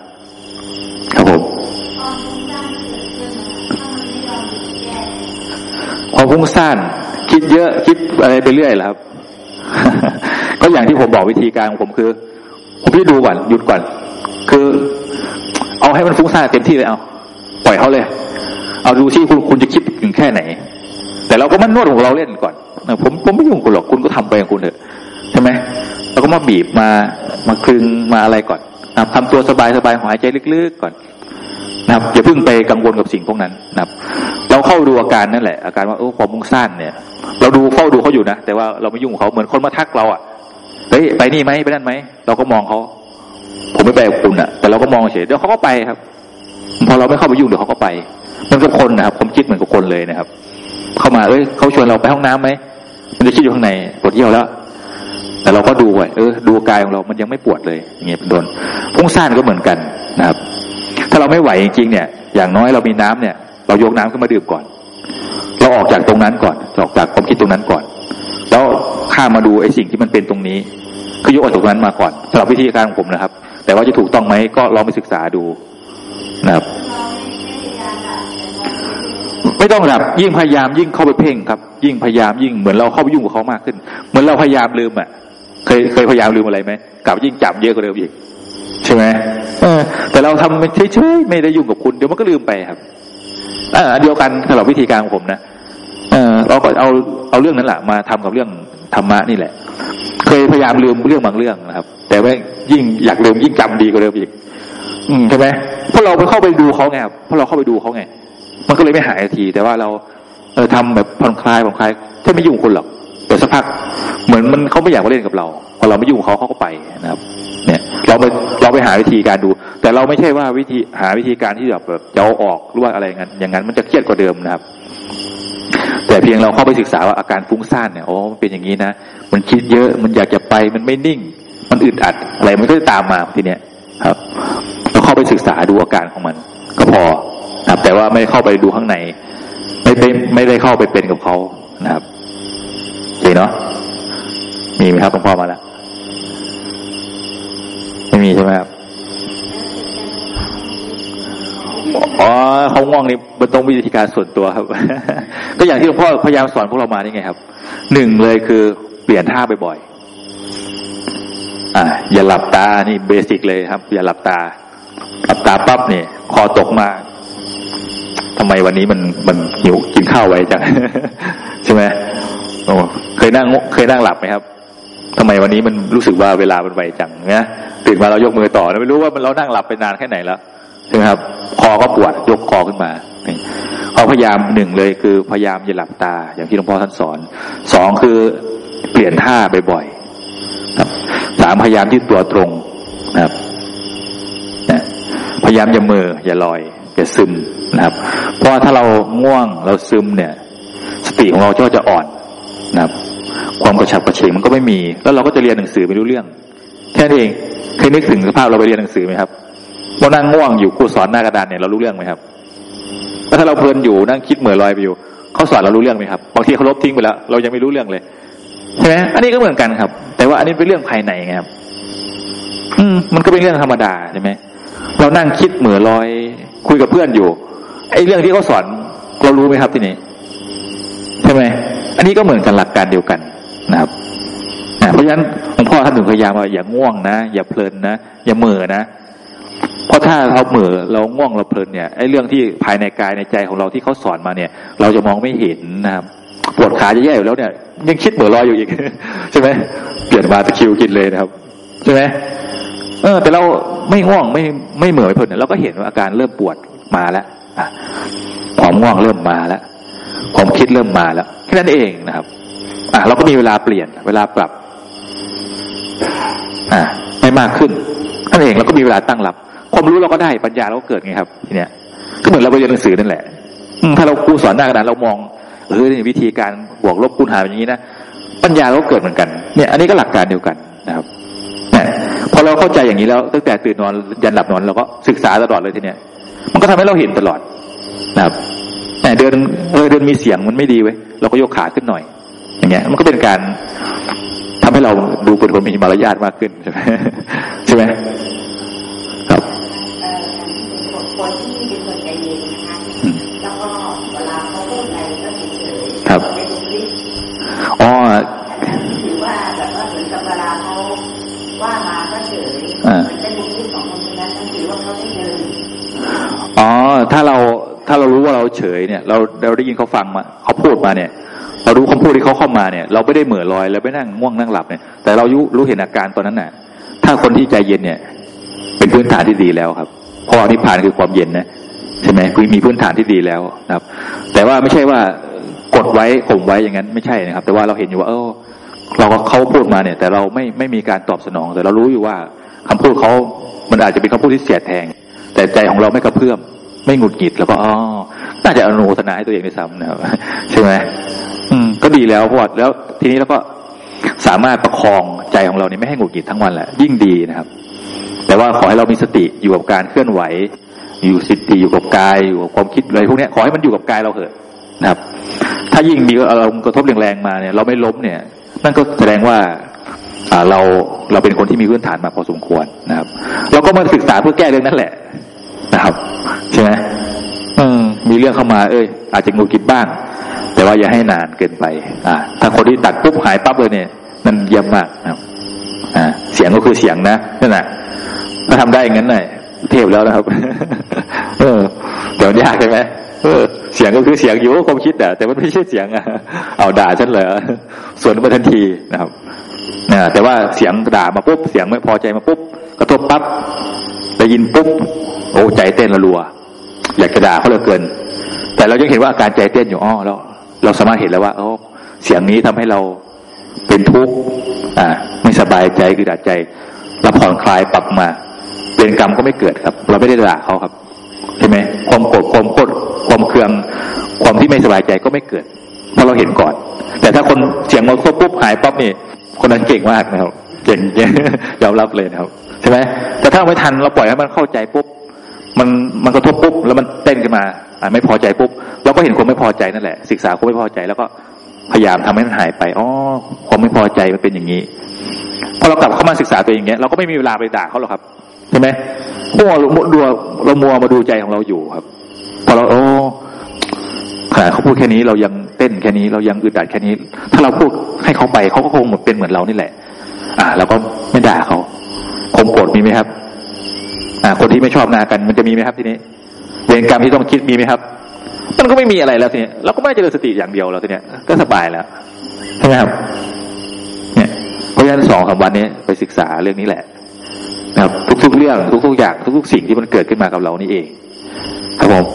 S2: ครับผมความฟุ้งซ่านคิดเยอะคิดอะไรไปเรื่อยแหละครับ ก็อย่างที่ผมบอกวิธีการของผมคือ ผมพี่ดูก่อนหยุดก่อน คือ เอาให้มันฟุ้งซ่านเต็มที่เลยเอาปล่อยเขาเลย เอาดูที่คุณคุณจะคิดถึงแค่ไหน แต่เราก็มันนวดของเราเล่นก่อนผมผมไม่ยุ่งคุณหรอกคุณก็ทำไปของคุณเถอะใช่ไหมเราก็มาบีบมา มาคลึงมาอะไรก่อนนะทำตัวสบายสบายหายใจลึกๆก่อนนะครับอย่าเพิ่งไปกังวลกับสิ่งพวกนั้นนะครับ เราเข้าดูอาการนั่นแหละ อาการว่าโอ้ความมุ่งสั้นเนี่ย เราดูเฝ้าดูเขาอยู่นะแต่ว่าเราไม่ยุ่งเขาเหมือนคนมาทักเราอะเฮ้ยไปนี่ไหมไปนั่นไหมเราก็มองเขาผมไม่ไปกับคุณอะ แต่เราก็มองเฉยเดี๋ยวเขาก็ไปครับ พอเราไม่เข้าไปยุ่งเดี๋ยวเขาก็ไปมันกับคนนะครับผมคิดเหมือนกับคนเลยนะครับ เข้ามาเอ้ยเขาชวนเราไปห้องน้ํำไหมมันจะคิดอยู่ข้างในปวดเยี่ยวแล้ว แต่เราก็ดูไว้เออ ดูกายของเรามันยังไม่ปวดเลยอย่างเงี้ยเป็นต้นพุ่งซ่านก็เหมือนกันนะครับ ถ้าเราไม่ไหวจริงๆเนี่ย อย่างน้อยเรามีน้ำเนี่ย เรายกน้ำขึ้นมาดื่มก่อน เราออกจากตรงนั้นก่อนออกจากความคิดตรงนั้นก่อน แล้วข้ามาดูไอ้สิ่งที่มันเป็นตรงนี้คือยกออกจากตรงนั้นมาก่อนสำหรับวิธีการของผมนะครับ แต่ว่าจะถูกต้องไหมก็ลองไปศึกษาดูนะครับไม่ต้องแบบยิ่งพยายามยิ่งเข้าไปเพ่งครับ ยิ่งพยายามยิ่งเหมือนเราเข้าไปยุ่งกับเขามากขึ้น เหมือนเราพยายามลืมอะ เคยเคยพยายามลืมอะไรไหมกลับยิ่งจับเยอะกว่าเดิมอีกใช่ไหมเออ แต่เราทำเฉยๆไม่ได้ยุ่งกับคุณเดี๋ยวมันก็ลืมไปครับอ่าเดียวกันสำหรับวิธีการของผมนะเออเราก็เอาเอาเรื่องนั้นแหละมาทำกับเรื่องธรรมะนี่แหละ เคยพยายามลืมเรื่องบางเรื่องนะครับ แต่ว่ายิ่งอยากลืมยิ่งจำดีกว่าเดิมอีก อืมใช่ไหมเพราะเราไปเข้าไปดูเขาไงครับเพราะเราเข้าไปดูเขาไง มันก็เลยไม่หายที แต่ว่าเราเออทำแบบผ่อนคลายผ่อนคลายแค่ไม่ยุ่งคนหรอก แต่สักพักเหมือนมันเขาไม่อยากมาเล่นกับเราพอเราไม่ยุ่งเขาเขาก็ไปนะครับ เนี่ย เราไปเราไปหาวิธีการดู แต่เราไม่ใช่ว่าวิธีหาวิธีการที่แบบแบบจะเอาออกหรือว่าอะไรเงั้นอย่างนั้นมันจะเครียดกว่าเดิมนะครับ แต่เพียงเราเข้าไปศึกษาว่าอาการฟุ้งซ่านเนี่ยอ๋อมันเป็นอย่างนี้นะมันคิดเยอะมันอยากจะไปมันไม่นิ่ง มันอึดอัดอะไรมันก็จะตามมาทีเนี้ยครับเราเข้าไปศึกษาดูอาการของมัน ก็พอครับแต่ว่าไม่เข้าไปดูข้างใน ไม่ไปไม่ได้เข้าไปเป็นกับเขานะครับ เห็นเนาะมีไหมครับหลวงพ่อมาแล้ว ไม่มีใช่ไหมครับอ๋อเขาง่วงนี่มันต้องวิธีการส่วนตัวครับ ก็อย่างที่หลวงพ่อพยายามสอนพวกเรามานี่ไงครับหนึ่งเลยคือเปลี่ยนท่าบ่อยๆอ่า อย่าหลับตานี่เบสิกเลยครับ อย่าหลับตาหลับตาปั๊บเนี่ยคอตกมาทำไมวันนี้มันมันหิวกินข้าวไวจังใช่ไหม โอ้เคยนั่งเคยนั่งหลับไหมครับทำไมวันนี้มันรู้สึกว่าเวลามันไวจังเนี่ยตื่นมาเรายกมือต่อแล้วไม่รู้ว่ามันเรานั่งหลับไปนานแค่ไหนแล้วใช่ไหมครับ คอก็ปวดยกคอขึ้นมาเขาพยายามหนึ่งเลยคือพยายามอย่าหลับตา อย่างที่หลวงพ่อท่านสอนสองคือเปลี่ยนท่าบ่อยๆครับสามพยายามที่ตัวตรงนะครับพยายามอย่ามืออย่าลอยอย่าซึมนะครับ เพราะถ้าเราง่วงเราซึมเนี่ย สติของเราก็จะอ่อน นะครับ ความกระฉับกระเฉงมันก็ไม่มี แล้วเราก็จะเรียนหนังสือไม่รู้เรื่อง แค่นี้เองเคยนึกถึงสภาพเราไปเรียนหนังสือไหมครับเรานั่งง่วงอยู่ครูสอนหน้ากระดานเนี่ยเรารู้เรื่องไหมครับแล้วถ้าเราเพลินอยู่นั่งคิดเหมือลอยไปอยู่เขาสอนเรารู้เรื่องไหมครับบางทีเขาลบทิ้งไปแล้ว เรายังไม่รู้เรื่องเลยใช่ไหมอันนี้ก็เหมือนกันครับ แต่ว่าอันนี้เป็นเรื่องภายในไงครับ อืม มันก็เป็นเรื่องธรรมดาใช่ไหมเรานั่งคิดเหมือลอย คุยกับเพื่อนอยู่ไอ้เรื่องที่เขาสอนเรารู้ไหมครับที่นี้ใช่ไหม อันนี้ก็เหมือนกันหลักการเดียวกันนะครับเพราะฉะนั้นหลวงพ่อท่านถึงพยายามว่าอย่าง่วงนะ อย่าเพลินนะ อย่าเมื่อนะ เพราะถ้าเราเหม่อเราง่วงเราเพลินเนี่ยไอ้เรื่องที่ภายในกายในใจของเราที่เขาสอนมาเนี่ย เราจะมองไม่เห็นนะครับปวดขาจะแย่อยู่แล้วเนี่ย ยังคิดเหม่อลอยอยู่อีก ใช่ไหมเปลี่ยนมาตะคิวกินเลยนะครับ ใช่ไหมเออ แต่เราไม่ง่วงไม่ไม่เหม่อไม่เพลินเนี่ยเราก็เห็นว่าอาการเริ่มปวดมาแล้วความง่วงเริ่มมาแล้วความคิดเริ่มมาแล้วแค่นั้นเองนะครับ อะเราก็มีเวลาเปลี่ยน เวลาปรับ อะให้มากขึ้นนั่นเองเราก็มีเวลาตั้งรับ ความรู้เราก็ได้ปัญญาเราก็เกิดไงครับทีเนี้ยก็เหมือนเราไปเรียนหนังสือนั่นแหละถ้าเราครูสอนหน้ากระดานเรามองเออนี่วิธีการบวกลบคูณหารอย่างนี้นะปัญญาเราก็เกิดเหมือนกันเนี่ยอันนี้ก็หลักการเดียวกันนะครับนี่พอเราเข้าใจอย่างนี้แล้วตั้งแต่ตื่นนอนยันหลับนอนเราก็ศึกษาตลอดเลยทีเนี้ยมันก็ทำให้เราเห็นตลอดนะครับ แต่เดินเออเดินมีเสียงมันไม่ดีเว้ยเราก็ยกขาขึ้นหน่อย อย่างเงี้ย มันก็เป็นการทำให้เราดูเป็นคนมีมารยาทมากขึ้นใช่ไหมใช่ไหมครับ
S3: คนที่เป็นคนใจเย็นนะคะแล้วก็เวลาเขาพูดอะไรก็เฉย
S2: ๆครับอ๋อ
S3: ถือว่าแบบว่าเหมือนกับเวลาเขาว่ามาก็เฉยเหมือนเป็นบุคลิกของคนนั้นถือว่าเขาได้เดิน
S2: อ๋อถ้าเรา ถ้าเรารู้ว่าเราเฉยเนี่ย เราเราได้ยินเขาฟังมาเขาพูดมาเนี่ยเรารู้คำพูดที่เขาเข้ามาเนี่ย เราไม่ได้เหม่อลอยแล้วไม่นั่งง่วงนั่งหลับเนี่ย แต่เรายุรู้เห็นอาการตอนนั้นน่ะ ถ้าคนที่ใจเย็นเนี่ย เป็นพื้นฐานที่ดีแล้วครับเพราะนิพพานคือความเย็นนะใช่ไหมคือมีพื้นฐานที่ดีแล้วนะครับ แต่ว่าไม่ใช่ว่ากดไว้ข่มไว้อย่างนั้นไม่ใช่นะครับ แต่ว่าเราเห็นอยู่ว่าเออเราก็เขาพูดมาเนี่ย แต่เราไม่ไม่มีการตอบสนอง แต่เรารู้อยู่ว่าคำพูดเขามันอาจจะเป็นคำพูดที่เสียดแทง แต่ใจของเราไม่กระเพื่อม ไม่หงุดหงิดแล้วก็อ๋อน่าจะอนุโมทนาให้ตัวเองด้วยซ้ำนะครับใช่ไหมอืม ก็ดีแล้วพอดแล้วทีนี้เราก็สามารถประคองใจของเราเนี่ยไม่ให้หงุดหงิดทั้งวันแหละยิ่งดีนะครับ แต่ว่าขอให้เรามีสติอยู่กับการเคลื่อนไหว อยู่สติอยู่กับกายอยู่กับความคิดอะไรพวกนี้ขอให้มันอยู่กับกายเราเถอะนะครับ ถ้ายิ่งมีอารมณ์กระทบแรงๆมาเนี่ย เราไม่ล้มเนี่ย นั่นก็แสดงว่าอ่าเราเราเป็นคนที่มีพื้นฐานมาพอสมควรนะครับ เราก็มาศึกษาเพื่อแก้เรื่องนั้นแหละ นะครับ ใช่ไหมมีเรื่องเข้ามาเอ้ย อาจจะงูกิดบ้าง แต่ว่าอย่าให้นานเกินไป อ่า ถ้าคนที่ตัดปุ๊บหายปั๊บเลยเนี่ยนั่นเยี่ยมมากนะครับอ่าเสียงก็คือเสียงนะนั่นแหละถ้าทำได้อย่างนั้นหน่อยเทพแล้วนะครับ เออเดี๋ยวยากใช่ไหมเออ เสียงก็คือเสียงอยู่ความคิดแต่แต่มันไม่ใช่เสียงอะเอาด่าฉันเลยส่วนมาทันทีนะครับนะแต่ว่าเสียงด่ามาปุ๊บเสียงไม่พอใจมาปุ๊บกระทบปั๊บ ได้ยินปุ๊บโอ้ใจเต้นระรัวอยากจะด่าเขาเหลือเกิน แต่เรายังเห็นว่าอาการใจเต้นอยู่อ๋อเราเราสามารถเห็นแล้วว่าโอ้เสียงนี้ทำให้เราเป็นทุกข์อ่าไม่สบายใจคือดัดใจเราผ่อนคลายปรับมาเวรกรรมก็ไม่เกิดครับ เราไม่ได้ด่าเขาครับใช่ไหมความโกรธความโกรธความเคือง ความที่ไม่สบายใจก็ไม่เกิด เพราะเราเห็นก่อน แต่ถ้าคนเสียงมาครบปุ๊บหายปั๊บนี่คนนั้นเก่งมากนะครับ เก่งเก่งยอมรับเลยนะครับ ช่ไหมแต่ถ้าไม่ทันเราปล่อยให้มันเข้าใจปุ๊บมันมันกระทบปุ๊บแล้วมันเต้นขึ้นมาอ่าไม่พอใจปุ๊บเราก็เห็นความไม่พอใจนั่นแหละ ศึกษาความไม่พอใจแล้วก็พยายามทำให้มันหายไปอ๋อความไม่พอใจมันเป็นอย่างนี้พอเรากลับเข้ามาศึกษาตัวเองเงี้ยเราก็ไม่มีเวลาไปด่าเขาหรอกครับใช่ไหมพวกมัวดูเรามัวมาดูใจของเราอยู่ครับ พอเราโอ้ขนาดเขาพูดแค่นี้เรายังเต้นแค่นี้เรายังอึดอัดแค่นี้ ถ้าเราพูดให้เขาไปเขาก็คงหมดเป็นเหมือนเรานี่แหละ อ่าเราก็ไม่ด่าเขา คมโกรธมีไหมครับอ่าคนที่ไม่ชอบนากัน มันจะมีไหมครับทีนี้เวรกรรมที่ต้องคิดมีไหมครับ มันก็ไม่มีอะไรแล้วทีนี้เราก็ไม่เจริญสติอย่างเดียวแล้วทีนี้ก็สบายแล้วใช่ไหมครับ เนี่ยเพราะฉะนั้นสองสามวันนี้ไปศึกษาเรื่องนี้แหละนะครับ ทุก ๆ เรื่องทุกๆอย่างทุกๆสิ่งที่มันเกิดขึ้นมากับเรานี่เอง ครับผม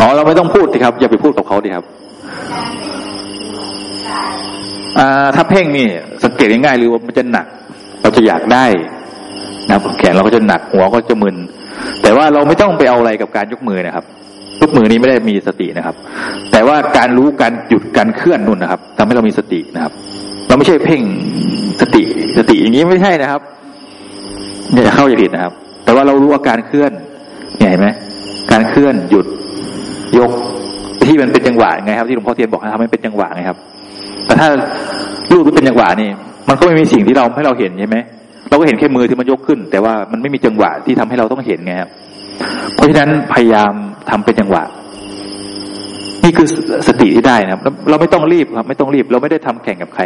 S2: อ๋อเราไม่ต้องพูดสิครับ อย่าไปพูดกับเขาดิครับอ่า ถ้าเพ่งนี่สังเกตง่ายๆหรือว่ามันจะหนัก เราจะอยากได้นะแขนเราก็จะหนักหัวก็จะมึน แต่ว่าเราไม่ต้องไปเอาอะไรกับการยกมือนะครับยกมือนี้ไม่ได้มีสตินะครับ แต่ว่าการรู้การหยุดการเคลื่อนนุ่นนะครับทำให้เรามีสตินะครับ เราไม่ใช่เพ่งสติสติอย่างนี้ไม่ใช่นะครับเนี่ยเข้าใจผิดนะครับ แต่ว่าเรารู้อาการเคลื่อนเนี่ยเห็นไหมการเคลื่อนหยุดยกที่มันเป็นจังหวะไงครับที่หลวงพ่อเทียนบอกให้ทำให้เป็นจังหวะไงครับ แต่ถ้ารูปที่เป็นจังหวะนี่ มันก็ไม่มีสิ่งที่เราให้เราเห็นใช่ไหมเราก็เห็นแค่มือที่มันยกขึ้น แต่ว่ามันไม่มีจังหวะที่ทำให้เราต้องเห็นไงครับเพราะฉะนั้นพยายามทำเป็นจังหวะ นี่คือสติที่ได้นะครับ เราไม่ต้องรีบครับ ไม่ต้องรีบ เราไม่ได้ทำแข่งกับใคร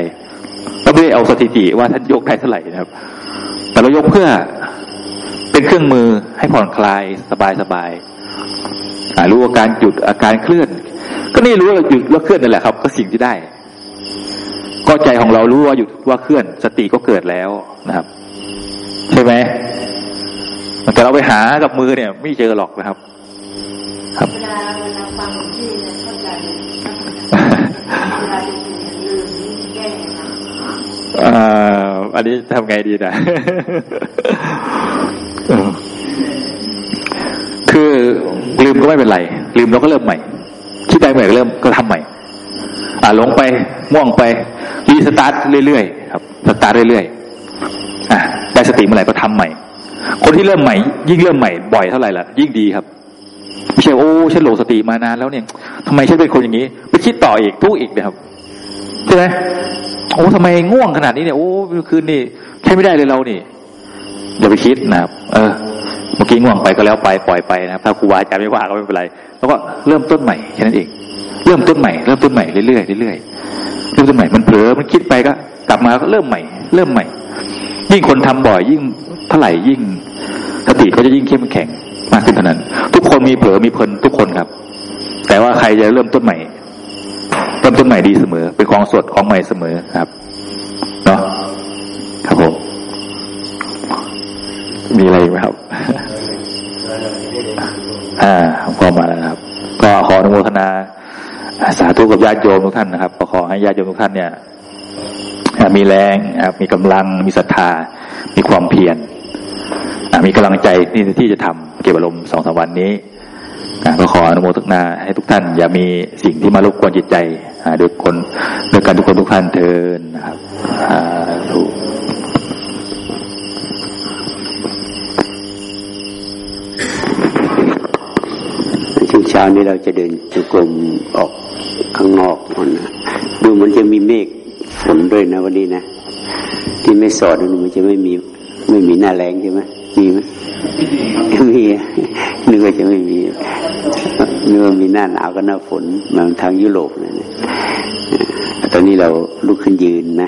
S2: เราไม่ได้เอาสถิติว่าท่านยกได้เท่าไหร่นะครับ แต่เรายกเพื่อเป็นเครื่องมือให้ผ่อนคลายสบายสบายรู้อาการหยุดอาการเคลื่อน ก็นี่รู้ว่าหยุดว่าเคลื่อนนั่นแหละครับ ก็สิ่งที่ได้ ก็ใจของเรารู้ว่าหยุดว่าเคลื่อน สติก็เกิดแล้วนะครับ ใช่ไหมแต่เราไปหากับมือเนี่ย ไม่เจอหรอกนะครับ ครับ
S3: เวลาเวลาฟังที่เนี่ยเข้าใจเวลาจะลืมแก้ไง
S2: อ่าอันนี้ทำไงดีนะคือลืมก็ไม่เป็นไร ลืมเราก็เริ่มใหม่คิดได้ใหม่ก็เริ่มก็ทำใหม่ อ่าหลงไปม่วงไปรีสตาร์ทเรื่อยๆครับสตาร์ทเรื่อยๆอะได้สติเมื่อไหร่ก็ทำใหม่ คนที่เริ่มใหม่ ยิ่งเริ่มใหม่บ่อยเท่าไหร่ล่ะยิ่งดีครับไม่ใช่โอ้ฉันหลงสติมานานแล้วเนี่ยทำไมฉันเป็นคนอย่างนี้ ไปคิดต่ออีกทุกอีกนะครับใช่ไหมโอ้ทำไมง่วงขนาดนี้เนี่ยโอ้คืนนี่ใช้ไม่ได้เลยเรานี่อย่าไปคิดนะครับ เออเมื่อกี้ง่วงไปก็แล้วไปปล่อยไปนะครับถ้าครูบาอาจารย์ไม่ว่าก็ไม่เป็นไร แล้วก็เริ่มต้นใหม่แค่นั้นเอง เริ่มต้นใหม่เริ่มต้นใหม่เรื่อยๆเรื่อยๆเริ่มต้นใหม่มันเผลอมันคิดไปก็ กลับมาก็เริ่มใหม่ เริ่มใหม่ ยิ่งคนทำบ่อย ยิ่งเท่าไหร่ยิ่งสติเขาจะยิ่งเข้มแข็งมากขึ้นเท่านั้น ทุกคนมีเผลอมีเพลินทุกคนครับ แต่ว่าใครจะเริ่มต้นใหม่เริ่มต้นใหม่ดีเสมอ เป็นของสดของใหม่เสมอครับเนาะครับผมมีอะไรอีกไหมครับ อ่าพอมาแล้วครับ ก็ขออนุโมทนา สาธุกับญาติโยมทุกท่านนะครับขอให้ญาติโยมทุกท่านเนี่ยมีแรงมีกำลังมีศรัทธา มีความเพียรมีกำลังใจที่ที่จะทำเก็บอารมณ์สองสามวันนี้ก็ขออนุโมทนาให้ทุกท่าน อย่ามีสิ่งที่มารบกวนจิตใจด้วยคนด้วยกันทุกคนทุกท่านเทินนะครับถูก
S4: ช่วงเช้านี้เราจะเดินจุกลมออก ข้างนอกมันนะดูมันจะมีเมฆฝนด้วยนะวันนี้นะที่ไม่สอดมันจะไม่มี ไม่มีหน้าแรงใช่ไหมมีไหมมีนึกว่าจะไม่มีนึกว่ามีหน้าหนาวกับหน้าฝนมาทางยุโรปนะตอนนี้เราลุกขึ้นยืนนะ